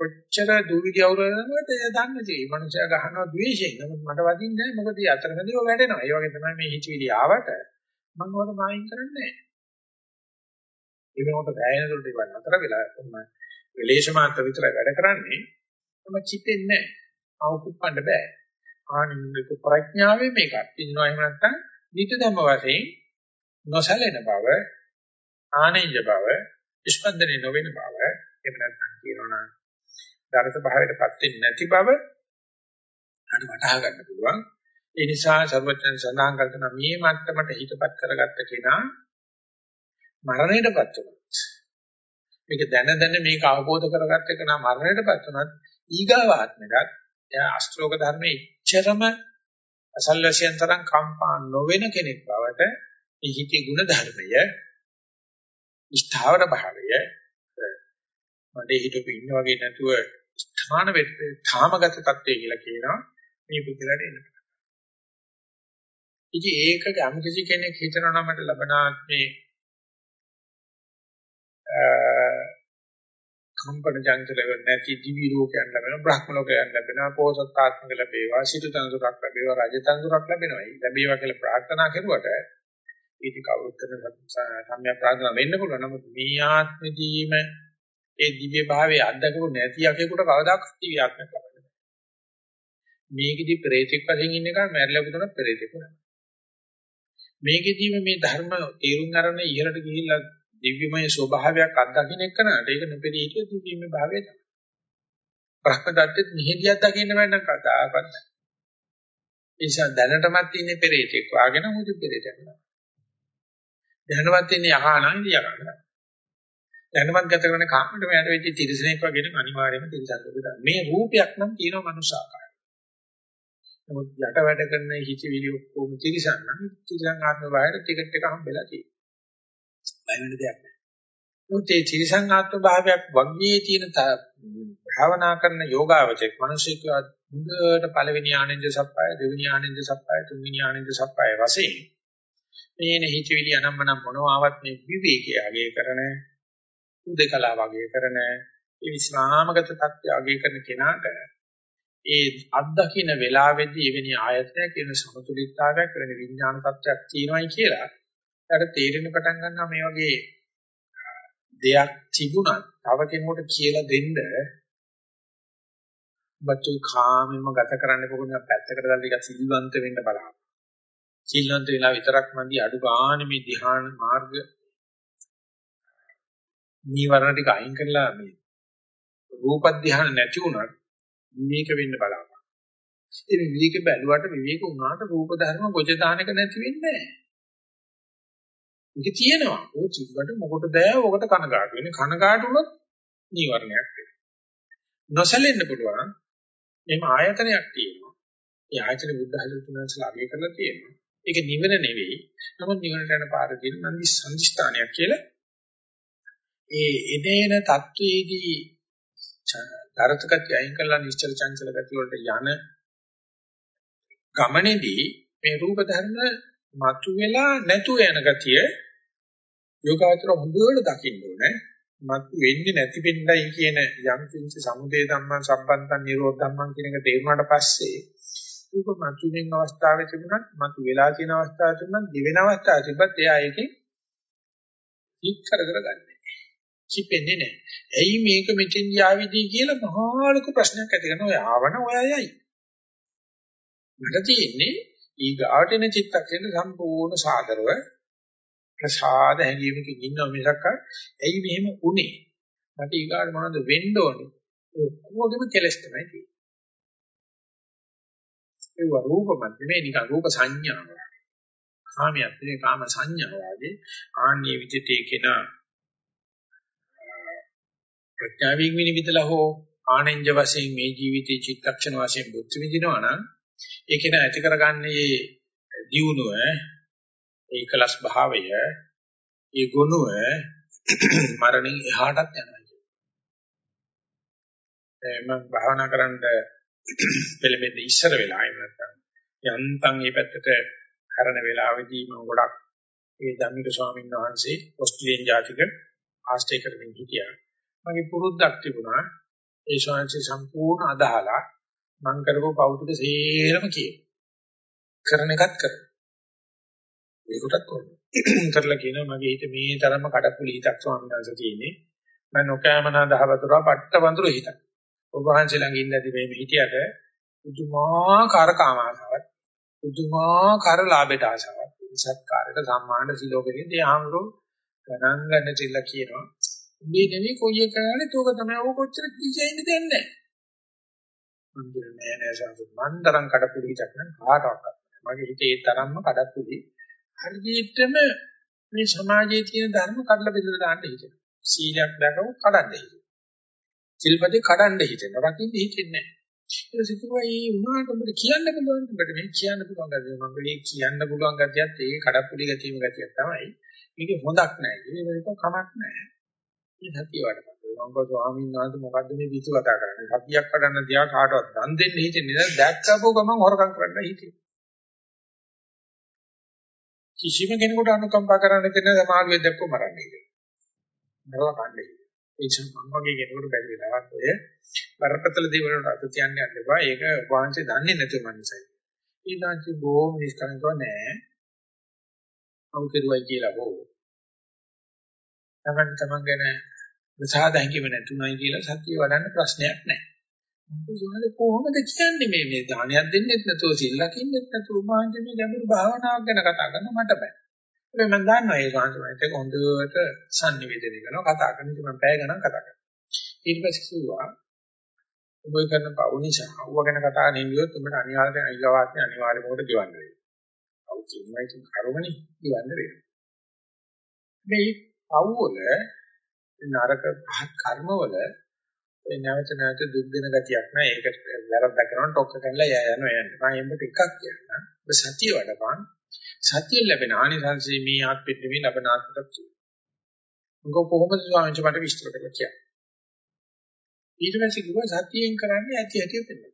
කොච්චර දූවිලි අවුර කරනවද ඒ දන්නේ නැහැ. මේ මනුස්සයා ගහනවා ද්වේෂයෙන්. නමුත් මට වදින්නේ නැහැ. මොකද අතරමැදි ඔය වැටෙනවා. ඒ වගේ තමයි මේ හිතවිලි ආවට මම වල මායින් කරන්නේ නැහැ. ඒ වෙනකොට වැයෙන දුරට ඉවර නතර වෙලා මම විලේශ මාත්‍ර විතරයි වැඩ කරන්නේ. මම චිතෙන්නේ නැහැ. අවකුප්පන්න බෑ. ආනිමික ප්‍රඥාවේ මේකක් ඉන්නවා එහෙම නැත්නම් නිත ධම්ම වශයෙන් නොසැලෙන බව, ආනෙන්ජ බව, ස්පන්දනේ නොවන බව, එහෙම නැත්නම් කියනවනම් දරත භාවයටපත් වෙන්නේ නැති බව අර වටහා ගන්න පුළුවන්. ඒ නිසා සර්වඥයන් සඳහන් කරන මේ මට්ටමට හිතපත් කරගත්ත කෙනා මරණයටපත් වුණා. මේක දැන දැන මේක අවබෝධ කරගත්ත කෙනා මරණයටපත් වුණත් ඊගාව ආත්මයකට එයා අෂ්ටෝක ධර්මයේ ඉච්ඡරම අසල්වැසියන් තරම් කම්පා නොවන කෙනෙක් බවට ඉහිති ගුණ ධර්මය ස්ථාවර භාවය මඩේ හිටපු ඉන්න වගේ නැතුව ස්ථාන ථාමගත තත්ත්වය කියලා කියනවා. මේ බුද්ධලට එන්න. ඉතින් ඒක යම්කිසි කෙනෙක් හිතනවා නම් මට ලබනාත්මේ කම්පන ජංජල නැති දිවි ලෝකයන් ලැබෙනවා බ්‍රහ්ම ලෝකයන් ලැබෙනවා පෝසත් ආත්මික ලැබේවා සිටු තනතුරක් ලැබේවා රජ තනතුරක් ලැබෙනවා. ඒ ලැබේවා කියලා ප්‍රාර්ථනා කරුවට ඊට කවුරුත් කරන සම්‍යක් ප්‍රාර්ථනා වෙන්න පුළුවන්. නමුත් මේ ආත්මෙදීම ඒ දිව්‍ය භාවයේ අත්දකපු නැති යකෙකුට කවදාකවත් දිව්‍ය ආත්මයක් ලබන්නේ නැහැ මේකෙදි ප්‍රේතෙක් වශයෙන් ඉන්න එක මැරිලා පුතන ප්‍රේතෙක් නෑ මේකෙදීම මේ ධර්ම තේරුම් අරගෙන ඉහළට ගිහිල්ලා දිව්‍යමය ස්වභාවයක් අත්දකින්න එක්කනට ඒක නොපෙනී හිටිය දිව්‍යමය භාවය තමයි. බ්‍රහ්ම දත්තෙත් නිහදියක් දකින්න බෑ නම් කතාවක් නැහැ. ඒ නිසා දැනටමත් ඉන්නේ පෙරේතෙක් වාගෙන මොකද පෙරේතයක් නෑ. දැනටමත් ඉන්නේ යහානම් යහානම්. දැනටමත් ගත කරන කාමයට මට වෙච්ච තිරසනෙක් වගේ අනිවාර්යයෙන්ම තිරසන් ලෝකෙට. මේ රූපයක් නම් තියෙනවා මනුෂ්‍යාකාරය. නමුත් යට වැඩ කරන හිතවිලි ඔක්කොම තිරසන් නම් තිරසන් ආත්ම භාවයට ටිකට් එක හම්බෙලා තියෙනවා. බය වෙන දෙයක් නැහැ. මොකද මේ තිරසන් ආත්ම භාවයක් වගේ තියෙන භාවනා කරන යෝගාවචෙක් මිනිසෙක් හොඳට පළවෙනි ආනන්ද සප්පාය දෙවෙනි ආනන්ද සප්පාය තුන්වෙනි ආනන්ද සප්පාය වශයෙන් මේන හිතවිලි අනම්මනම් මොනවාවත් මේ විවේකයේ අගය කරන උදකලා වගේ කරන ඒ විස්රාමගත තත්ත්වය අගය කරන කෙනාට ඒ අත්දකින්න වෙලාවේදී එවැනි ආයතනයක් වෙන සමතුලිතතාවයක් වෙන විඥාන තත්ත්වයක් තියෙනවායි කියලා ඊට තේරෙන්න පටන් ගන්නවා මේ වගේ දෙයක් තිබුණත් තව කෙනෙකුට කියලා දෙන්න බතු කාමෙම ගත කරන්න පොකුණ පැත්තකට දාලා ටිකක් සිල්වන්ත වෙන්න බලන්න. සිල්වන්ත වෙලා විතරක් මන්දි අඩු ගන්න මේ ධ්‍යාන මාර්ග නීවරණ ටික අයින් කරලා මේ රූප ධ්‍යාන නැති වුණත් විවේක වෙන්න බලන්න. ඉතින් විවේක බැලුවට විවේක වුණාට රූප ධර්ම ගොජ දාන එක නැති වෙන්නේ නැහැ. ඒක තියෙනවා. ඔය චිත්තකට මොකටද ඔකට කනගාටු වෙන්නේ. කනගාටු වුණොත් නීවරණයක් වෙනවා. නොසැලෙන්න පුළුවන්. එහෙම ආයතනයක් තියෙනවා. ඒ ආයතන බුද්ධ හදතුනන්සලා අගය කරලා තියෙනවා. ඒක නිවන නෙවෙයි. නමුත් නිවනට යන පාර තියෙන නන්දි සංදිස්ථානයක් කියලා. ඒ එදේන தത്വයේදී තරතකති අයින් කරලා නිශ්චල චංචල ගති වලට යන ගමනේදී මේ රූප ධර්ම මතුවෙලා නැතු යන ගතිය යෝගාචර හොඳට දකින්න ඕනේ. මතු වෙන්නේ නැති වෙන්නයි කියන යම් කිංච සමුදේ ධම්මං සම්බන්තං නිරෝධ ධම්මං කියන එක තේරුණාට පස්සේ රූප මතු වෙන අවස්ථාවේ තිබුණත් මතු වෙලා තියෙන අවස්ථාවේ තිබුණත් දිවෙන අවස්ථාවේ තිබ්බත් එයා ඒකේ ඉක් කර කර ගන්නවා කිපෙන්නේ නැහැ. ඇයි මේක මෙතෙන් යාවිදී කියලා මහා ලොකු ප්‍රශ්නයක් ඇති කරනවා. ඔය ආවන ඔයයයි. මට තියෙන්නේ ඊගාට එන චිත්තක්ෂණ සම්පූර්ණ සාදරව ප්‍රසාද හැඟීමකින් ඉන්නවා මිසක් ඇයි මෙහෙම උනේ මට ඊගාට මොනවද වෙන්න ඕනේ ඔක්කොගෙම කෙලස් තමයි තියෙන්නේ ඒ රූපමත් නෙමෙයි නිකන් රූප සංඥාව කාමයක් නෙමෙයි කාම සංඥාව වගේ ආන්නේ විදිහට කෙනා ප්‍රඥාවෙන් විනිවිදලා හෝ ආනෙන්ජ වශයෙන් මේ ජීවිතයේ චිත්තක්ෂණ වශයෙන් බුද්ධ විදිනවා නම් ඒක න ඇති කරගන්නේ දියුණුව ඒකලස් භාවය ඒ ගුණය මරණින් එහාටත් යනවා කියන්නේ. මම භාවනා කරන්න පෙළඹෙන්න ඉස්සර වෙලා එහෙම නැත්නම් යන්තම් මේ පැත්තට කරන වෙලාවෙදී මම ගොඩක් ඒ ධම්මික ස්වාමීන් වහන්සේ ඔස්ට්‍රේලියානු ජාතික ආශ්‍රය කරමින් හිටියා. මගේ පුරුද්දක් තිබුණා ඒ ශාන්ති සම්පූර්ණ අදහලා මං කරපු පෞද්ගලික සේරම කියන. කරන එකත් කරනවා. ඒකටත් කරනවා. කරලා කියනවා මගේ හිත මේ තරම්ම කඩපුලි හිතක් ස්වාමීන් වහන්සේ තියෙන්නේ. මම නොකෑමනා දහවතුරා පට්ට වඳුර හිතක්. ඔබ වහන්සේ ළඟ ඉඳදී මේ හිටියට පුදුමාකාර කාමාසාවක් පුදුමාකාර ලාභයට ආසාවක් සත්කාරයට සම්මාන සිලෝකෙදී දෙහාමරෝ ගණන් ගන්න තියලා කියනවා මේ නෙවෙයි කොයි එක කරන්නේ තෝක තමයි ඔය කොච්චර කිසිෙන්නේ දෙන්නේ මම කියන්නේ නෑ නෑ සාසු මන්තරම් කඩපුලි හිතක් නම් කාටවත් මගේ හිතේ ඒ තරම්ම කඩපුලි හරියටම මේ සමාජයේ තියෙන ධර්ම කඩලා බෙදලා දාන්න හිතෙනවා. සීලයක් දැකව කඩන්න හිතෙනවා. සිල්පදේ කඩන්න හිතෙනවා. රකින්න හිතෙන්නේ නැහැ. ඒක සිතුවා මේ උනාට ඔබට කියන්න පුළුවන් ඔබට මේ කියන්න පුළුවන් ගැතිය මම මේ කියන්න පුළුවන් ගැතියත් ඒ කඩප්පුලි ගැතියම ගැතියක් තමයි. මේක හොඳක් නෑ. ඒක කමක් නෑ. මේ සතිය වඩපත්. මම කෝ ස්වාමීන් වහන්සේ මොකද්ද මේ විසු කතා කරන්නේ? සතියක් කඩන්න තියා කාටවත් දන් දෙන්න හිතෙන්නේ නැහැ. දැක්කපුව ගමන් හොරකම් කරන්න හිතෙන්නේ. කිසිම කෙනෙකුට අනුකම්පා කරන්න දෙන්න සමාජයේ දැක්කෝ මරන්නේ කියලා. නරව කන්නේ. ඒ නිසා මම වගේ කෙනෙකුට බැරි වෙලාවක් ඔය බරපතල දේවල් වලට අත තියන්න යන්න එපා. ඒක වහන්සේ දන්නේ නැතුව මනසයි. ඊළඟට බොහොම නිස්කලංකව නෑ. අවු කෙරුවයි කියලා හෝ. තමන් තමන් ගැන ප්‍රසාද හැඟීම නැතුණයි කියලා සත්‍ය වඩන්න ප්‍රශ්නයක් නෑ. මොකද කොහොමද කියන්නේ මේ මේ දානයක් දෙන්නෙත් නැතුව සිල් ලකින්නෙත් නැතුව මාංජනේ ගැඹුරු භාවනාවක් ගැන කතා කරන මට බෑ. හැබැයි මම දන්නවා ඒ සංසමයත් එක්ක හොඳට sannivedana කරනවා කතා කරන ඉතින් මම පැය ගණන් කතා කරනවා. ඊට පස්සේ කිව්වා ඔබ කරන පවු නිසා ඌව ගැන කතා නෙවියොත් උඹට අනිවාර්යයෙන් අයිගවාස්නේ අනිවාර්යයෙන්ම උඩ ගෙවන්න වෙනවා. පවු කියනවා ඉතින් කර්මනේ ගෙවන්න වෙනවා. මේ පවු වල නරක පහත් කර්ම වල ඒ නැවත නැවත දුක් දෙන ගතියක් නෑ. ඒක වැරද්දක් කරනවා ටොක්ක කරලා යය යනවා යන්නේ. මම එඹට එකක් කියන්න. ඔබ සතිය වඩපන්. සතිය ලැබෙන ආනිසංසී මේ ආත්මෙත් නෙමෙයි ලබන ආත්මෙත් තියෙනවා. මොකද කොහොමද ස්වාමීන් වහන්සේ මට විස්තර කරලා කියන්නේ. ඊට පස්සේ කිව්වා සතියෙන් කරන්නේ ඇති ඇති පෙන්නන.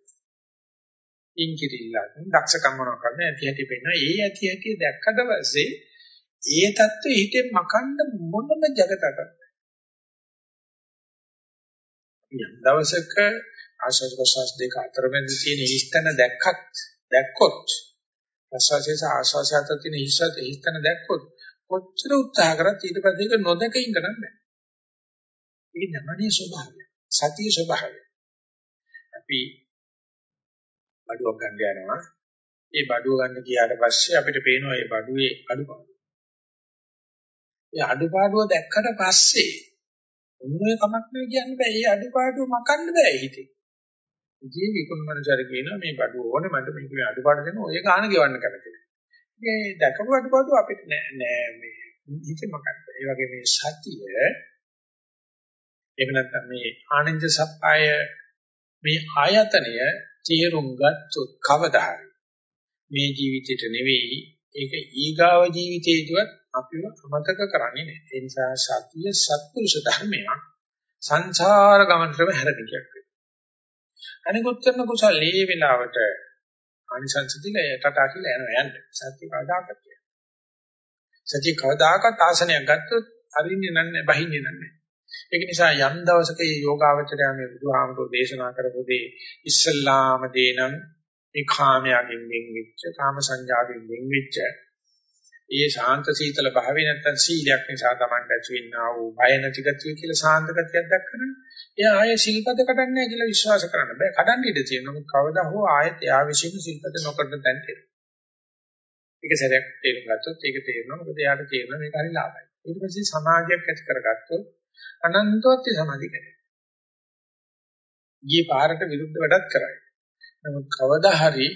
ඉන් කිරිල්ලක් දක්ෂකම් මොනවා කරන්නේ ඇති ඇති පෙන්නන. ඒ ඇති ඇති දැක්කට පස්සේ ඒ தত্ত্বය හිතේ මකන්න මොනම జగතකට යම් දවසක ආශ්වාස ප්‍රශ්වාස දෙක අතර මැද තියෙන හිස්තන දැක්කත් දැක්කොත් ප්‍රශ්වාසයේ ආශ්වාසය අතර තියෙන හිස්තන හිස්තන දැක්කොත් කොච්චර උත්සාහ කරත් ඊට පස්සේ ඒක නොදක ඉඳගන්න බෑ. ඒක නමනේ ස්වභාවය. සතිය ස්වභාවය. අපි බඩුවක් ගන්න යනවා. ඒ බඩුව ගන්න ගියාට පස්සේ අපිට පේනවා ඒ බඩුවේ අඩුපාඩු. ඒ අඩුපාඩුව දැක්කට පස්සේ ඔන්නේ කමක් නෙවෙයි කියන්න බෑ. ඒ අඩුපාඩුව මකන්න බෑ හිතේ. ජී විකුණු මනසර කියනවා මේ බඩුව ඕනේ මට මේක මේ අඩුපාඩු දෙන්න ඔය ගාන ගෙවන්න කැමති නෑ. මේ දැකපු අඩුපාඩුව අපිට නෑ නෑ මේ හිතේ මකන්න. ඒ වගේ මේ සතිය එහෙම නැත්නම් මේ ආනන්ද සප්පාය මේ ආයතනය තේරුම් ගත්තොත් කවදා හරි මේ ජීවිතේට නෙවෙයි ඒක ඊගාව ජීවිතේටවත් අපිව අමතක කරන්නේ නැහැ. ඒ නිසා සතිය සත්පුරුෂ ධර්මයක් සංසාර ගමනටම හැරෙන්නක් වෙනවා. අනිකුත් කරන කුසල මේ වෙලාවට ආනිසංස දිලා යටටා කියලා යනවා යන්න. සත්‍ය කවදාකවත් සත්‍ය කවදාකවත් ආසනයක් ගත්තොත් අරින්නේ නැහැ බහින්නේ නැහැ. ඒක නිසා යම් දවසක මේ යෝගාවචරය මේ බුදුහාමුදුරෝ දේශනා කරපු දේ ඉස්සල්ලාම දේනම් ඒ කාමයෙන් වෙන් වෙච්ච කාම සංඥාවෙන් වෙන් වෙච්ච ඒ ශාන්ත සීතල භාවය නැත්තම් සීලයක් නිසා Tamanට ඇති වෙන්නා වූ බය නැති ගතිය කියලා ශාන්ත ගතියක් දක්වන. එයා ආයේ සිල්පද කඩන්නේ නැහැ කියලා විශ්වාස කරන්න බෑ. කඩන්න ඉඩ තියෙනවා. නමුත් කවදා හෝ ආයෙත් එයා විශ්ීම සිල්පද නොකරන තැනට එනවා. ඒක සැරයක් තේරුම් ගත්තොත් ඒක තේරෙනවා. මොකද එයාට තේරෙනවා මේක හරි ලාභයි. ඊට පස්සේ සමාජයක් ඇති කරගත්තොත් අනන්තවත් සමාධිය කරේ. ගියේ පාරට විරුද්ධ වැඩක් කරයි. නමුත් කවදා හරි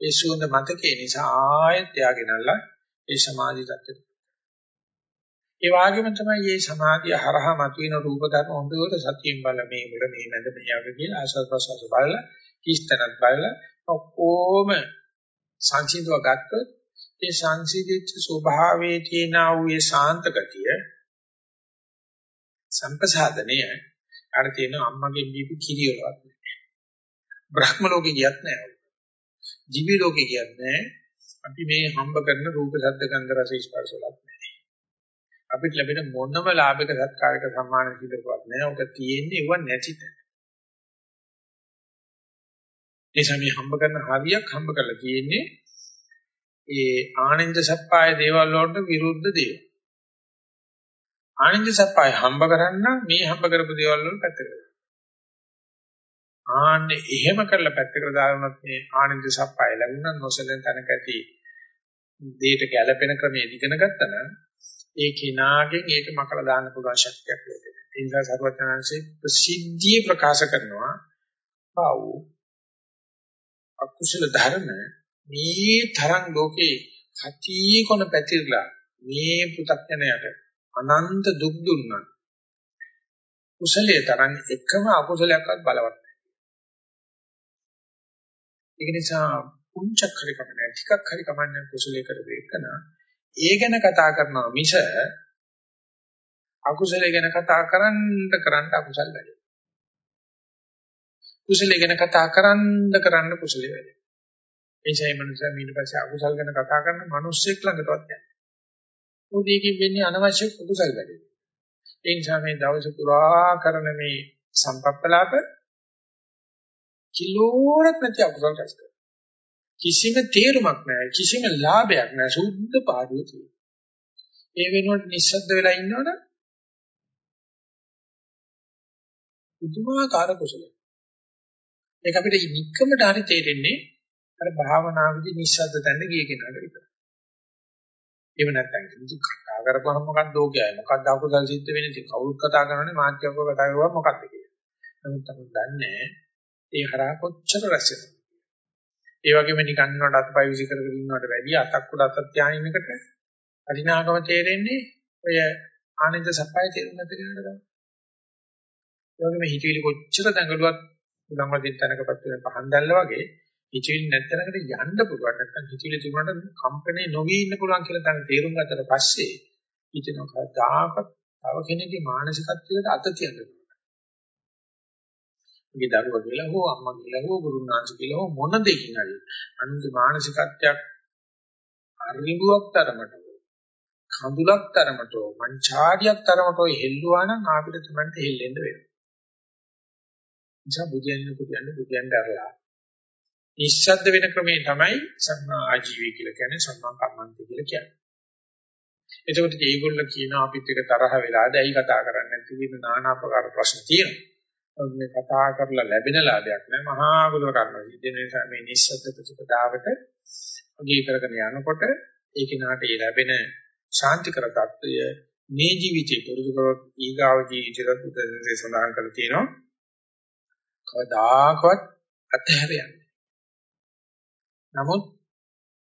ඒ සුවඳ මතකේ නිසා ආයෙත් යාගෙනල්ලා ඒ සමාධි tattete. ඒ වගේම තමයි මේ සමාධිය හරහා මතුවෙන රූප ධර්ම හොඳට සතියෙන් බල මේ මුල මේ මැද මේ යග කියලා ආස්වාද ප්‍රසවාස බලලා කිස්තනක් බලලා ඔක්කොම සංසිඳව ගත්තොත් ඒ සංසිඳිච්ච ස්වභාවයේ තියෙන වූ ඒ ශාන්ත ගතිය සම්පසාදනය අර තියෙන අම්මගෙන් දීපු කිරි වලවත් නෑ. බ්‍රහ්ම ලෝකේ ගියත් නෑ. දිවි ලෝකේ ගියත් නෑ. අපි මේ හම්බ කරන රූප ශබ්ද ගන්ධ රස ස්පර්ශ වලත් නෑ. අපිට ලැබෙන මොනම ලාභයක සත්කාරයක සම්මාන සිදුවක් නෑ. ඔක තියෙන්නේ ඒව නැති තැන. ඒ සමේ හම්බ කරන හරියක් හම්බ කරලා තියෙන්නේ ඒ ආනන්ද සප්පාය දේවල් වලට විරුද්ධ දේවල්. ආනන්ද සප්පාය හම්බ කරන්න මේ හම්බ කරපු දේවල් වල පැත්තකට ආන්නේ එහෙම කරලා පැත්තකට දානොත් මේ ආනන්ද සප්පාය ලැබුණා නොසලෙන් තැනක ඇති දෙයට ගැළපෙන ක්‍රමයේ ඉගෙන ගත්තා නම් ඒ කිනාගෙන් ඒක මකලා දාන්න පුළුවන් ශක්තියක් ලෝකෙට. ඒ නිසා සර්වඥාන්සේ ප්‍රසිද්ධිය ප්‍රකාශ කරනවා පව් අකුසල ධර්ම මේ තරම් ලෝකේ කටි කොන පැතිරලා මේ පු탁ඥයට අනන්ත දුක් දුන්නා. කුසලයේ තරම් එකම අකුසලයක්වත් බලවත් නැහැ. ඒක නිසා පුංචක් හරි කමන්නේ ටිකක් හරි කමන්නේ කුසලයේ කරපු එකන ඒ ගැන කතා කරනවා මිස අකුසලයේ ගැන කතා කරන්න කරන්න අකුසල වැඩි. කුසලයේ ගැන කතා කරන්න කරන්න කුසලයේ වැඩි. එනිසා මේ මනුස්සයා ඊට පස්සේ අකුසල ගැන කතා කරන මිනිස්සෙක් ළඟටවත් යන්නේ. උදේකින් වෙන්නේ අනවශ්‍ය කුසල වැඩි. ඒ නිසා මේ දවස පුරා කරන මේ සම්පප්පලාප කිලෝරක් නැති අකුසල රැස් කරනවා. කිසිම තේරුමක් නැහැ කිසිම ලාභයක් නැහැ සුද්ධ පාඩුව තියෙනවා. ඒ වෙනුවට නිස්සද්ද වෙලා ඉන්නවනම් පුදුමාකාර කුසලයක්. ඒක අපිට නික්කමට හරි තේරෙන්නේ අර භාවනාවේදී නිස්සද්ද තැන්න ගිය කෙනාට විතරයි. එහෙම නැත්නම් ඉතින් කතා කරපුවම මොකක්ද ඕකයි මොකක්ද අකුසල් සිද්ධ වෙන්නේ ඉතින් කවුරුත් කතා කරන්නේ මාත්‍යවක කතා කරුවා මොකක්ද කියලා. නමුත් අපි දන්නේ ඒ හරහා කොච්චර රැස් ඒ වගේම නිකන් නඩ අතපය විසි කරගෙන ඉන්නවට වැඩිය අතක් උඩ අතක් තියාගෙන ඉන්නකට අරිනාගම තේරෙන්නේ ඔය ආනන්ද සප්පයි තේරුම් නැති කෙනාට තමයි. ඒ වගේම හිතවිලි කොච්චර දඟලුවත් උලංග දෙන්න තැනකපත් වෙන පහන් දැල්ල වගේ හිතවිලි නැත්තරකට යන්න පුළුවන්. නැත්නම් හිතවිලි තිබුණාට කම්පණේ නොවි ඉන්න පුළුවන් කියලා දැන් තේරුම් ගත්තට පස්සේ හිතෙනවා කවදාකවත් තව කෙනෙකුගේ මානසිකත්වයට අත තියන්න මගේ දරුවා කියලා හෝ අම්මා කියලා හෝ ගුරුනාංශ කියලා හෝ මොන දෙකින් හරි අනුන්ගේ මානසිකත්වයක් අරිඹුවක් තරමට කඳුලක් තරමට මංචාඩියක් තරමට හෙල්ලුවා නම් අපිට තමයි හෙල්ලෙන්න වෙනවා. නිසා බුදියන්න පුදියන්න බුදියන්න අරලා නිස්සද්ද වෙන ක්‍රමේ තමයි සම්මා ආජීවය කියලා කියන්නේ සම්මා කම්මන්ත කියලා කියන්නේ. එතකොට ඒගොල්ලෝ කියනවා අපිත් එක තරහ වෙලාද ඇයි කතා කරන්නේ නැති කියන নানা ආකාර ප්‍රශ්න තියෙනවා. මේ කතා කරලා ලැබෙන ලාභයක් නෑ. මහා ගුණ කර්ම සිද්ධ නිසා මේ නිස්සද්ද ප්‍රතිපදාවට අගය කරගෙන යනකොට ඒ කිනාට ඒ ලැබෙන ශාන්තිකර తত্ত্বය මේ ජීවිතේ පුරුදුකව ඊගාව ජීවිතයට උදේ සඳහන් කරලා තියෙනවා. කවදාකවත් අත්හැරියන්නේ නමුත්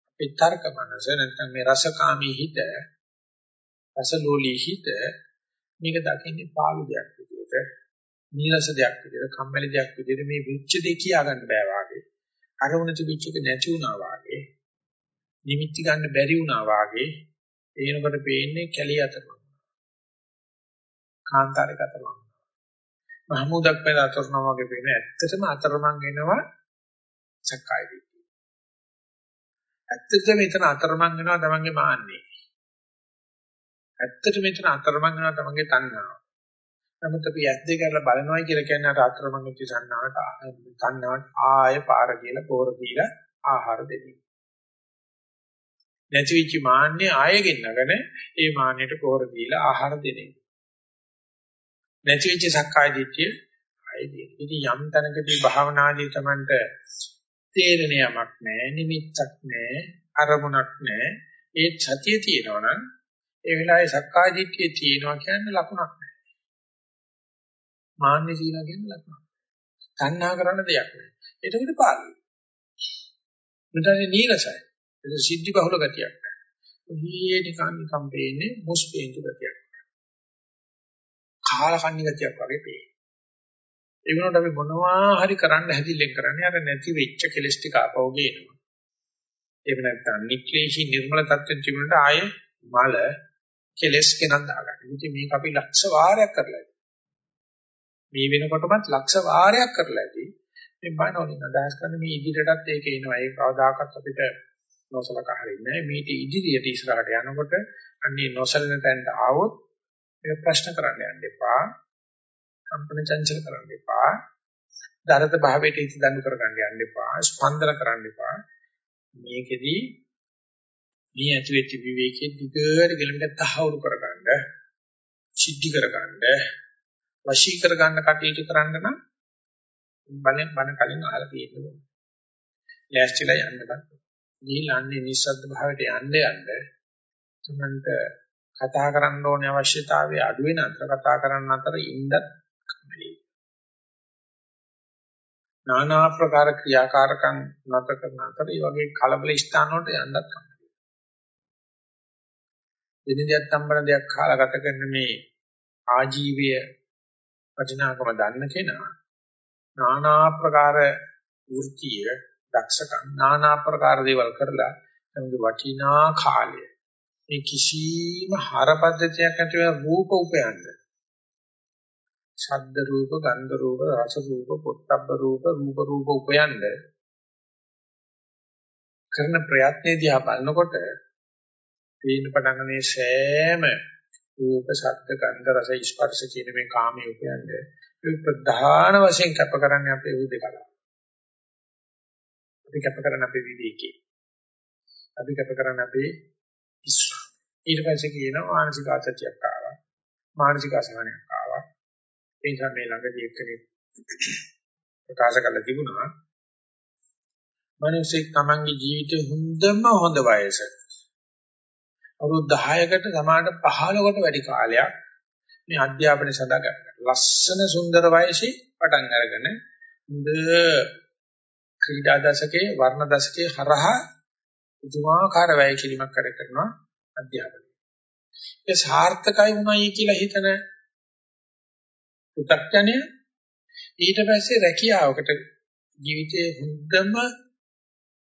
අපේ තර්ක මනස නැත්නම් මේ රසකාමී හිත රසලෝලී හිත මේක දකින්නේ පාළු දෙයක් විදියට නීරස දෙයක් විදිහට කම්මැලි දෙයක් විදිහට මේ විච්ඡ දෙක කියා ගන්න බෑ වාගේ. අරමුණ තිබිච්ච එක නැති වුණා වාගේ. නිමිති ගන්න බැරි වුණා වාගේ. එනකොට පේන්නේ කැලිය අතරම කාන්තාරයක අතරම මහමුදක් පෙර අතරම වගේ පේන ඇත්තටම අතරමං වෙනවා සක්කාය දිට්ඨිය. ඇත්තටම මෙතන අතරමං වෙනවා තමන්ගේ මාන්නේ. ඇත්තට මෙතන අතරමං වෙනවා තමන්ගේ තණ්හාව. නමුත් අපි ඇස් දෙක අරලා බලනවා කියලා කියන්නේ අර අතරමං වෙච්ච සන්නාවට තණ්හාවට ආය පාර කියලා පෝර දීලා ආහාර දෙන්නේ. නැති වෙච්ච මාන්නේ ආයෙ ගෙන්නගෙන ඒ මාන්නයට පෝර දීලා ආහාර දෙන්නේ. නැති වෙච්ච සක්කාය දිට්ඨිය ආයෙ දෙන්නේ. ඉතින් යම් තැනකදී භාවනාදී Tamanට තේරෙන යමක් නැහැ, නිමිත්තක් නැහැ, අරමුණක් නැහැ. ඒ සතිය තියෙනවා නම් ඒ වෙලාවේ සක්කාය දිට්ඨිය තියෙනවා කියන්නේ ලකුණක් නෑ. මාන්නේ තියෙනවා කියන්නේ ලකුණක්. තණ්හා කරන දෙයක් නෑ. එතකොට පාළුයි. මෙතන නීරසයි. ඒක සිද්ධි බහුල ගතියක් නෑ. ඔහියේ නිකන් නිකන් පේන්නේ මුස්පේන්තු ගතියක්. කාලකන්ණි ගතියක් වගේ පේන්නේ. ඒ වුණාට අපි මොනවා හරි කරන්න හැදිල්ලෙන් කරන්නේ අර නැති වෙච්ච කෙලස් ටික ආපහු ගේනවා. එහෙම නැත්නම් නික්ලේශී නිර්මල තත්ත්වෙන් තිබුණාට ආයේ මල කෙලස් කෙනක් දාගන්න. ඉතින් මේක අපි ලක්ෂ වාරයක් කරලා ඉතින්. මේ වෙනකොටමත් ලක්ෂ වාරයක් කරලා ඉතින් මේ බණෝලින් අදහස් කරන මේ ඉදිරියටත් ඒක එනවා. ඒක කවදාකවත් අපිට නොසලකා හරින්නේ නැහැ. මේක ඉදිරියට ඉස්සරහට යනකොට අන්නේ නොසලන තැනට ආවොත් ඒක ප්‍රශ්න කරන්න යන්න එපා. කම්පන චංචල කරන්න එපා. දරත භාවයට හිත දඬු කරගන්න යන්න එපා. ස්පන්දන කරන්න එපා. මේකෙදී මේ ඇති වෙච්ච විවේකයේ දිගට ගෙලමිට තහවුරු කරගන්න, සිද්ධි කරගන්න, වශී කරගන්න කටයුතු කරන්න නම් බලෙන් බණ කලින් අහලා තියෙන්න ඕනේ. ලෑස්තිලා යන්න බෑ. ගිහිල්ලාන්නේ නිස්සද්ද භාවයට යන්න යන්න තුමන්ට කතා කරන්න ඕනේ අවශ්‍යතාවය අඩු වෙන අතර කතා කරන්න අතර ඉන්නත් කම්මැලි. নানা ආකාර ක්‍රියාකාරකම් නැත කරන අතර මේ වගේ කලබල ස්ථාන වලට යන්නත් කම්මැලි. වෙන දෙයක් තම්බන දෙයක් කාලා ගත කරන මේ ආජීවය වටිනාකම දන්න කෙනා নানা ආකාර වෘත්තිය දක්ෂකම් নানা ආකාර දේවල් කරලා තමගේ වටිනා කාලය මේ කිසිම හර පද්ධතියක් නැතිව රූප උපයන්න ශබ්ද රූප ගන්ධ රූප රස රූප පොට්ටබ්බ රූප රූප රූප උපයන්න කරන ප්‍රයත්නයේදී ආ බලනකොට පේන පටන්ගන්නේ සෑම රූප, ශබ්ද, ගන්ධ, රස, ස්පර්ශ කියන මේ කාමයේ උපයන්නේ. ඒ ප්‍රධාන වශයෙන් කැප කරන්නේ අපේ උදේකලා. අපි කැප කරන අපේ විවේකී. අපි කැප කරන අපේ විශ්‍රාම. ඊට පස්සේ කියනවා මානසික ආතතියක් ආවා. මානසික අසහනයක් ආවා. ඒ නිසා මේ ළඟදී එක්කෙනෙක් ප්‍රකාශ කළ තිබුණා. මිනිස්සෙක් තමන්ගේ ජීවිතේ හොඳම හොඳ වයස අවුරුදු 10කට සමානට 15කට වැඩි කාලයක් මේ අධ්‍යාපනය සඳහා ගත ලස්සන සුන්දර වයසේ පටන් අරගෙන හොඳ ක්‍රීඩා දශකයේ වර්ණ දශකයේ හරහා පුදුමාකාර වැය කිරීමක් කර කරනවා අධ්‍යාපනය. ඒ සාර්ථකයි වුණයි කියලා හිතන පු탁ජනය ඊට පස්සේ රැකියාවකට ජීවිතයේ හොඳම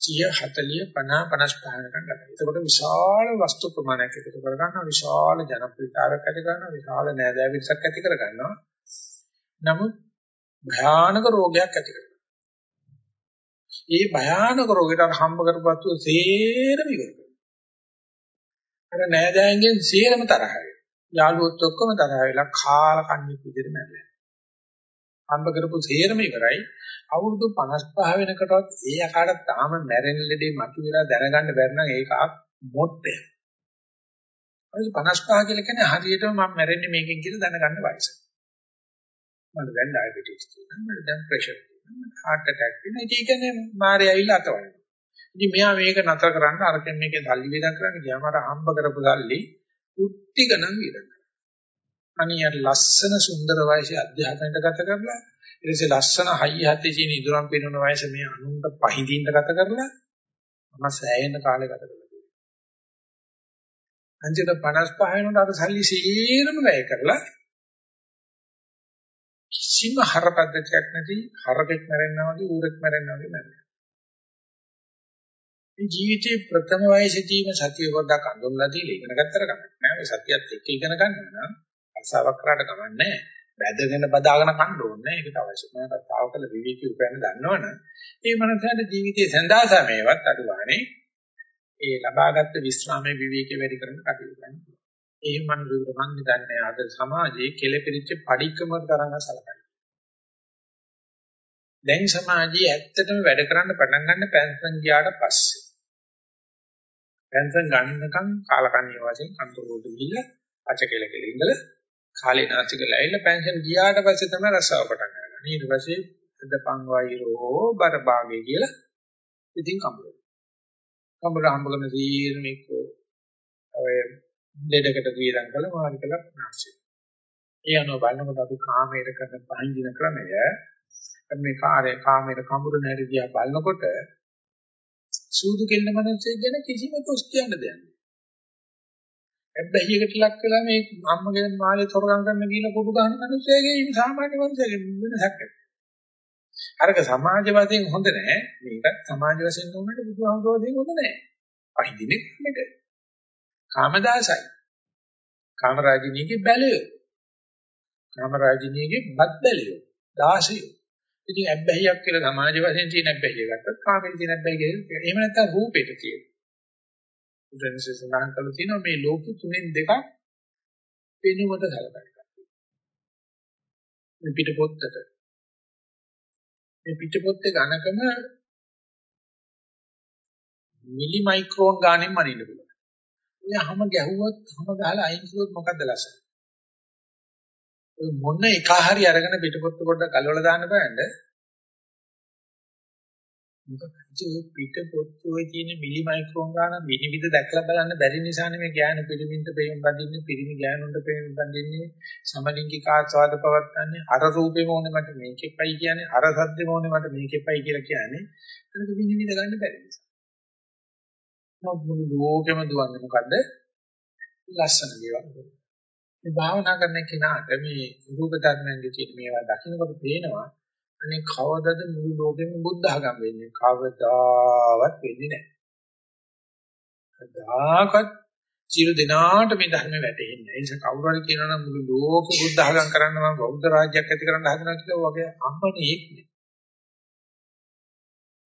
30 40 50 55 වෙනකන් ගත. එතකොට විශාල වස්තු ප්‍රමාණයක් එකතු කර ගන්නවා, විශාල ජනප්‍රියතාවයක් ඇති කරනවා, විශාල නෑදෑ විරසක් ඇති කර ගන්නවා. නමුත් භයානක රෝගයක් ඇති කරනවා. මේ භයානක රෝගයට හම්බ කරපුවත් සේරම ඉවර කරනවා. අර නෑදෑයන්ගෙන් සේරම තරහ වෙනවා. යාළුවොත් ඔක්කොම තරහ වෙලා කාල කන්නේ විදිහට මැරෙනවා. හම්බ කරපු සේරම ඉවරයි. අවුරුදු 55 වෙනකටවත් ඒ යකාට තාම මැරෙන ලෙඩේ මතුවලා දැනගන්න බැරි නම් ඒක මොට්ටය. අවුරුදු 55 කියලා කියන්නේ හරියටම මම මැරෙන්නේ මේකෙන් කියලා දැනගන්න වයස. මට දැන් ඩයබටිස් තියෙනවා. මට දැන් ප්‍රෙෂර් තියෙනවා. මට heart attack තියෙනවා. ඒක කියන්නේ මාරේ ඇවිල්ලා අතවනවා. ඉතින් මෙයා මේක නතර කරන්න අරකින් මේකේ සල්ලි වේදම් කරන්න ගියාම අර හම්බ කරපු සල්ලි උත්ති ගණන් වේදම් කරනවා. අනියar ලස්සන සුන්දර වයසේ අධ්‍යාපනයට ගත කරලා ඊට පස්සේ ලස්සන හයිය හතේ තියෙන ඉදරම් පේනන වයස මේ අනුන්ට පහඳින්න ගත කරලා මම සෑයෙන කාලේ ගත කළා. අන්තිමට 55 වෙනකොට අර සල්ලි සීරම වැය කරලා කිසිම හර පද්ධතියක් නැති හරකෙක් මැරෙන්නා වගේ ඌරෙක් මැරෙන්නා වගේ මැරෙනවා. මේ ජීවිතේ ප්‍රථම වයසේදීම සතිය පොඩ්ඩක් අඳුන්ලා දීලා ඉගෙන ගත්තට කමක් නෑ. මේ සතියත් එක්ක ඉගෙන ගන්න නම් අසාවක් කරාට කමක් නෑ. වැදගෙන බදාගෙන කන්න ඕනේ. ඒක තමයි සුමනට තාව කළ විවේකී උපයන්න දන්නවනේ. ඒ මනසට ජීවිතයේ සඳහා සමයවත් අඩුවානේ ඒ ලබාගත් විශ්‍රාමයේ විවේකී වැඩි කරන කටයුතු කරන්න පුළුවන්. ඒ මනුරුවර මන් දන්නේ අද සමාජයේ කෙලපිරිච්ච padikකම තරංග සලකන්නේ. දැන් සමාජයේ ඇත්තටම වැඩ කරන්න පටන් ගන්න පෙන්ෂන් ගියාට පස්සේ. පෙන්ෂන් ගන්නකම් කාලකන්ණිය වශයෙන් කන්තරුවට ගිහිල්ලා අච කෙල කෙල ඉඳලා කාලේ නාස්ති කරලා ඇවිල්ලා පෙන්ෂන් ගියාට පස්සේ තමයි රසාව පටන් ගන්න. ඊට පස්සේ දපං වෛරෝ බරභාගේ කියලා ඉතින් කම්බල. කම්බල හම්බගෙන සීරම එක්කෝ ඔය දෙඩකට වියදම් කළා මාරි කළා නාස්ති. ඒ අනුව බලනකොට අපි කාමයට කරන පහින්දින ක්‍රමය මේ කාර්ය කාමයට කඹුරු නැරි දිහා බලනකොට සූදු කෙල්ල මනසේ ගැන කිසිම කොස් කියන්න දෙයක් නෑ. හැබැයිකට ලක් වෙලා මේ අම්මගේ මාළේ තොරගම් කරන්න ගිහලා කුඩු ගන්න මිනිස්සෙගේ මේ සාමාන්‍ය මිනිස්සෙගේ වෙනසක් නැහැ. අරක සමාජ වශයෙන් හොඳ නැහැ. මේකත් සමාජ වශයෙන් උනට බුදුහාමුදුරුවෝ හොඳ නැහැ. අහිදිනේ මෙතන. කාමදාසයි. කාමරාජිනීගේ බැලියෝ. කාමරාජිනීගේ බත් බැලියෝ. දාසියෝ. ඉතින් අබ්බැහියක් කියලා සමාජ වශයෙන් තියෙන අබ්බැහිය ගත්තත් කාමෙන් තියෙන අබ්බැහිය කියලා. එහෙම නැත්නම් රූපෙට තියෙන. බුදුන්සේ සඳහන් කළා තියෙනවා මේ ලෝක තුනෙන් දෙකක් පෙනුමට සලකනවා. මේ පිටපොත්තට. මේ පිටපොත්තේ ඝනකම මිලි මයික්‍රෝන් ගානෙන් මනින්න පුළුවන්. ඔය හැම ගැහුවොත් හැම ගහලා අයින් කළොත් මොකද්ද ලස්සන? ඔය මොන එක හරි අරගෙන පිටපොත්ත පොඩ්ඩක් ගලවලා දාන්න බෑන්ද? මොකද ඔය පිට පොත්තේ තියෙන මිලි මයික්‍රෝන් ගාන විනිවිද දැකලා බලන්න බැරි නිසානේ මේ ඥාන පිරිමින්ට ප්‍රේම බඳින්නේ පිරිමි ඥානුන්ට ප්‍රේම බඳින්නේ සමලිංගික ආස්වාද පවත්න්නේ අර රූපේම ඕනේ මට මේකෙපයි කියන්නේ අර සද්දෙම ඕනේ මට මේකෙපයි කියලා කියන්නේ. ඒක විනිවිද ගන්න බැරි නිසා. මොකද මුළු ලෝකෙම දුවන්නේ මොකද්ද? ලස්සන දේවල්. මේ භාවනා කරන කෙනාට මේ රූප ධර්මයන්ගේ තියෙන මේවා දකින්නකොට පේනවා අනේ කවදද මුළු ලෝකෙම බුද්ධ ආගම් වෙන්නේ? කවදාවත් වෙන්නේ නැහැ. කවදාකවත් සියලු දෙනාට මේ ධර්ම වැටෙන්නේ නැහැ. ඒ නිසා කවුරු හරි කියනවා නම් මුළු ලෝක බුද්ධ ආගම් කරන්න මම බෞද්ධ රාජ්‍යයක් ඇති කරන්න හදනවා කියලා වගේ අම්මණේක් නේ.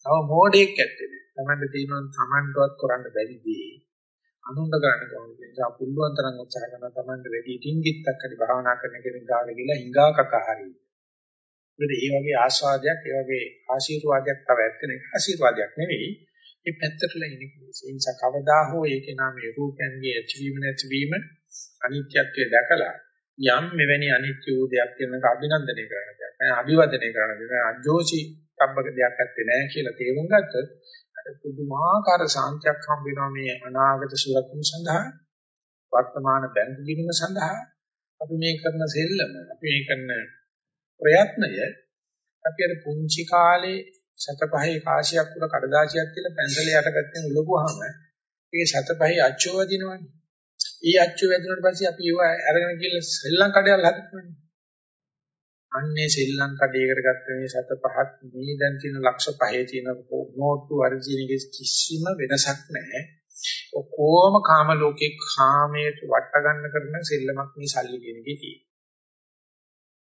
තව මොඩෙක් ඇත්තේ. Tamande තියෙනවා Tamanටවත් කරන්න බැරි දේ. අනුන්ද කරන්න කොහොමද? ඒ නිසා පුළුවන් තරම් උත්සාහ කරන Tamande වැඩි ටින්ගිත්තක් හරි භාවනා කරන කෙනෙක් ගාලා ගිහලා හිඟා කකා හරියි. මොකද මේ වගේ ආස්වාදයක්, ඒ වගේ ආශිර්වාදයක් තව ඇත්තනේ ආශිර්වාදයක් නෙවෙයි. මේ පැත්තටලා ඉන්නේ කිසි. ඒ නිසා කවදා හෝ ඒකේ නාමයේ රූපයන්ගේ ඇතිවීම නැතිවීම අනිත්‍යත්වය දැකලා යම් මෙවැනි අනිත්‍ය වූ දෙයක් කියනක අභිනන්දනය කරන දෙයක් නෑ අභිවදනය කරන දෙයක් නෑ අජෝසි සම්බක දෙයක් ඇත්තේ නෑ කියලා තේරුම් ගත්තොත් අර පුදුමාකාර සාන්තියක් හම්බ වෙනවා මේ අනාගත සුරක්ෂණ සඳහා වර්තමාන බැංකු ගිණුම සඳහා අපි මේ කරන සෙල්ලම අපි මේ කරන ප්‍රයත්නය අපි අර පුංචි කාලේ සතපහේ කාසියක් උඩ කඩදාසියක් කියලා පැන්සල යටපැත්තෙන් උලපුවාම ඒ සතපහේ අච්චුව වදිනවනේ. ඊ අච්චුව වැදුනට පස්සේ අපි ඒව අරගෙන ගිහලා ශ්‍රී ලංකාවට හදපුවානේ. අන්නේ ශ්‍රී ලංකඩේකට ගත්ත මේ සත පහත් මේ දැන් තියෙන ලක්ෂ පහේ තියෙන නෝට්ටු වර්ජිනගේ කිසිම වෙනසක් නැහැ. ඔක්කොම කාම ලෝකේ කාමයට වට ගන්න කරන සෙල්ලමක් මේ සල්ලි කියන එකේ තියෙනවා.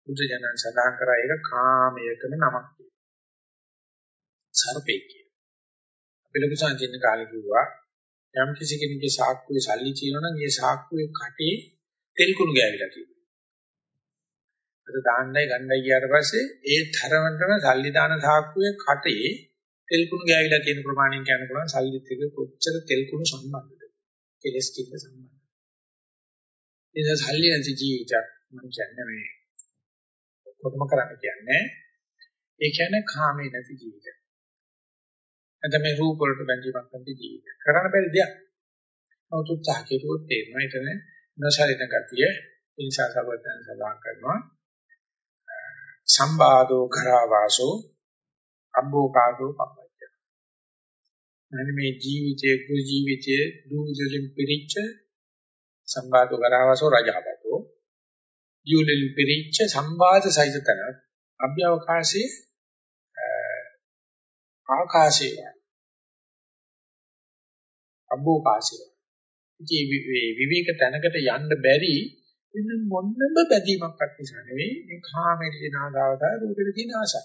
බුදු ජනන් සඳහන් කරා ඒක කාමයකම නමක් කියලා. සර්පේ කියන. අපි ලොකු සංකීර්ණ කාලේ කිව්වා යම් කිසි කෙනෙකුගේ සාක්කුවේ සල්ලි තියෙනවා නම් ඒ සාක්කුවේ කටේ තෙල් කුණු ගෑවිලා තියෙනවා. අද දාන්නයි ගන්නයි ගියාට පස්සේ ඒ තරමටම සල්ලි දාන සාක්කුවේ කටේ තෙල් කුණු ගෑවිලා තියෙන ප්‍රමාණයෙන් කියන්න පුළුවන් සල්ලිත් එක්ක කොච්චර තෙල් කුණු සම්බන්ධද කෙලස් ටික සම්බන්ධ. ඉතින් සල්ලි නැති ජීවිතයක් මම කියන්නේ මේ කොහොම කරන්න කියන්නේ ඒ කියන්නේ කාමේ නැති ජීවිතය. නැත්නම් මේ රූප වලට බැඳීමක් නැති ජීවිතය. කරන්න බැරි දෙයක්. නමුත් උත්සාහ කෙරුවොත් තේරෙනවා එතන නොසලින ගතිය ඉන්සා සබතන සඳහන් කරනවා සම්බාධෝ කරාවාසෝ අබ්බෝකාදෝ පබ්බච්ච. මන්නේ මේ ජීවිතයේ කුරු ජීවිතයේ දුවිසලින් පිරිච්ච සම්බාධෝ කරාවාසෝ රජහබතෝ දියුලෙන් පිරිච්ච සම්බාධ සහිතන අභ්‍යවකාශයේ ආකාශයේ. අබ්බෝකාශයේ ඉතින් විවේක තැනකට යන්න බැරි වෙන මොන්නම බැඳීමක්වත් නිසා නෙවෙයි මේ කාමයේ තියෙන ආදාවත රූපෙට තියෙන ආසයි.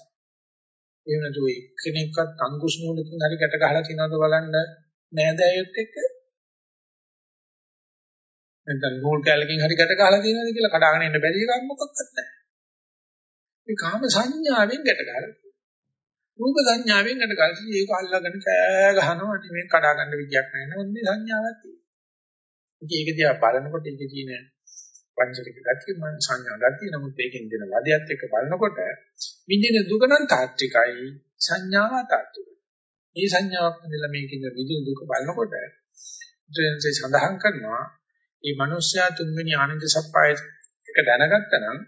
එහෙම නැතු එක්කෙනෙක්වත් අංකුස් නූලකින් හරි ගැට ගහලා තියනවද බලන්න නෑදෑයොත් එක්ක නැත්නම් නූල් කැලකින් හරි ගැට ගහලා තියනවද කියලා කඩාගෙන ඉන්න බැරි එකක් මොකක්වත් නැහැ. මේ කාම සංඥාවෙන් ගැට ගහලා රූප සංඥාවෙන් ගැට ගහලා ඒක අල්ලගෙන කෑ ගහනවා ඉතින් මේක කඩා ගන්න විදියක් නැහැ නේද මේ සංඥාවක් තියෙනවා. ඉතින් ඒක දිහා බලනකොට ඒකේ තියෙන පංචලික ගතිය මන සංඥා ගතිය නමුත් ඒකෙන් දෙන වදයත් එක්ක බලනකොට විඳින දුක නම් තාත්විකයි සංඥාව තාත්විකයි. මේ සංඥාවක් නැදලා මේකෙන් විඳින දුක බලනකොට දෙන්සේ සඳහන් කරනවා මේ මිනිස්යා තුන්වෙනි ආනන්ද සප්පාය එක දැනගත්තා නම්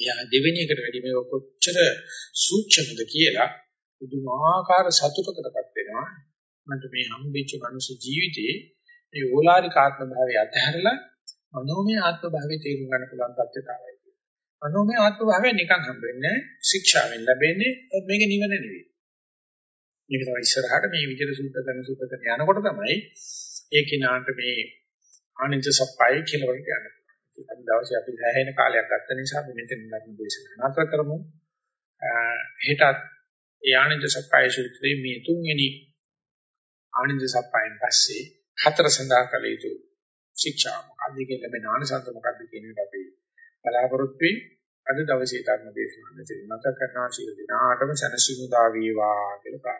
එයා දෙවෙනි එකට වැඩි මේක කොච්චර සූක්ෂමද කියලා පුදුමාකාර සතුටකටපත් වෙනවා. මන්ට මේ හම්බෙච්ච මනුස්ස ජීවිතේ මේ ඕලාරික ආත්ම භාවය අතහැරලා මනෝමය ආත්ම භාවයේ තේරුම් ගන්න පුළුවන් තත්ත්වයටයි. මනෝමය ආත්ම භාවය නිකන් හම්බෙන්නේ ශික්ෂාවෙන් ලැබෙන්නේ මේක නිවන නෙවෙයි. මේක තමයි ඉස්සරහට මේ විදිහට සූත්‍ර කරන සූත්‍ර කරන යනකොට තමයි ඒ කිනාට මේ ආනන්ද සප්පයි කියලා වගේ ගන්න. අද දවසේ අපි සෑහෙන කාලයක් ගත නිසා අපි මෙතන ධර්ම දේශනාව නතර කරමු. හෙටත් ඒ ආනන්ද සප්පයි සූත්‍රයේ මේ තුන්වෙනි ආනන්ද සප්පයින් පස්සේ හතර සඳහන් කළ යුතු ශික්ෂා මොකක්ද කියන ලැබෙන ආනසන්ත මොකක්ද කියන එක අපි බලාපොරොත්තු වෙයි. අද දවසේ ධර්ම දේශනාව මෙතන නැත කරනවා ශීල දිනාටම සනසිමුදා වේවා කියලා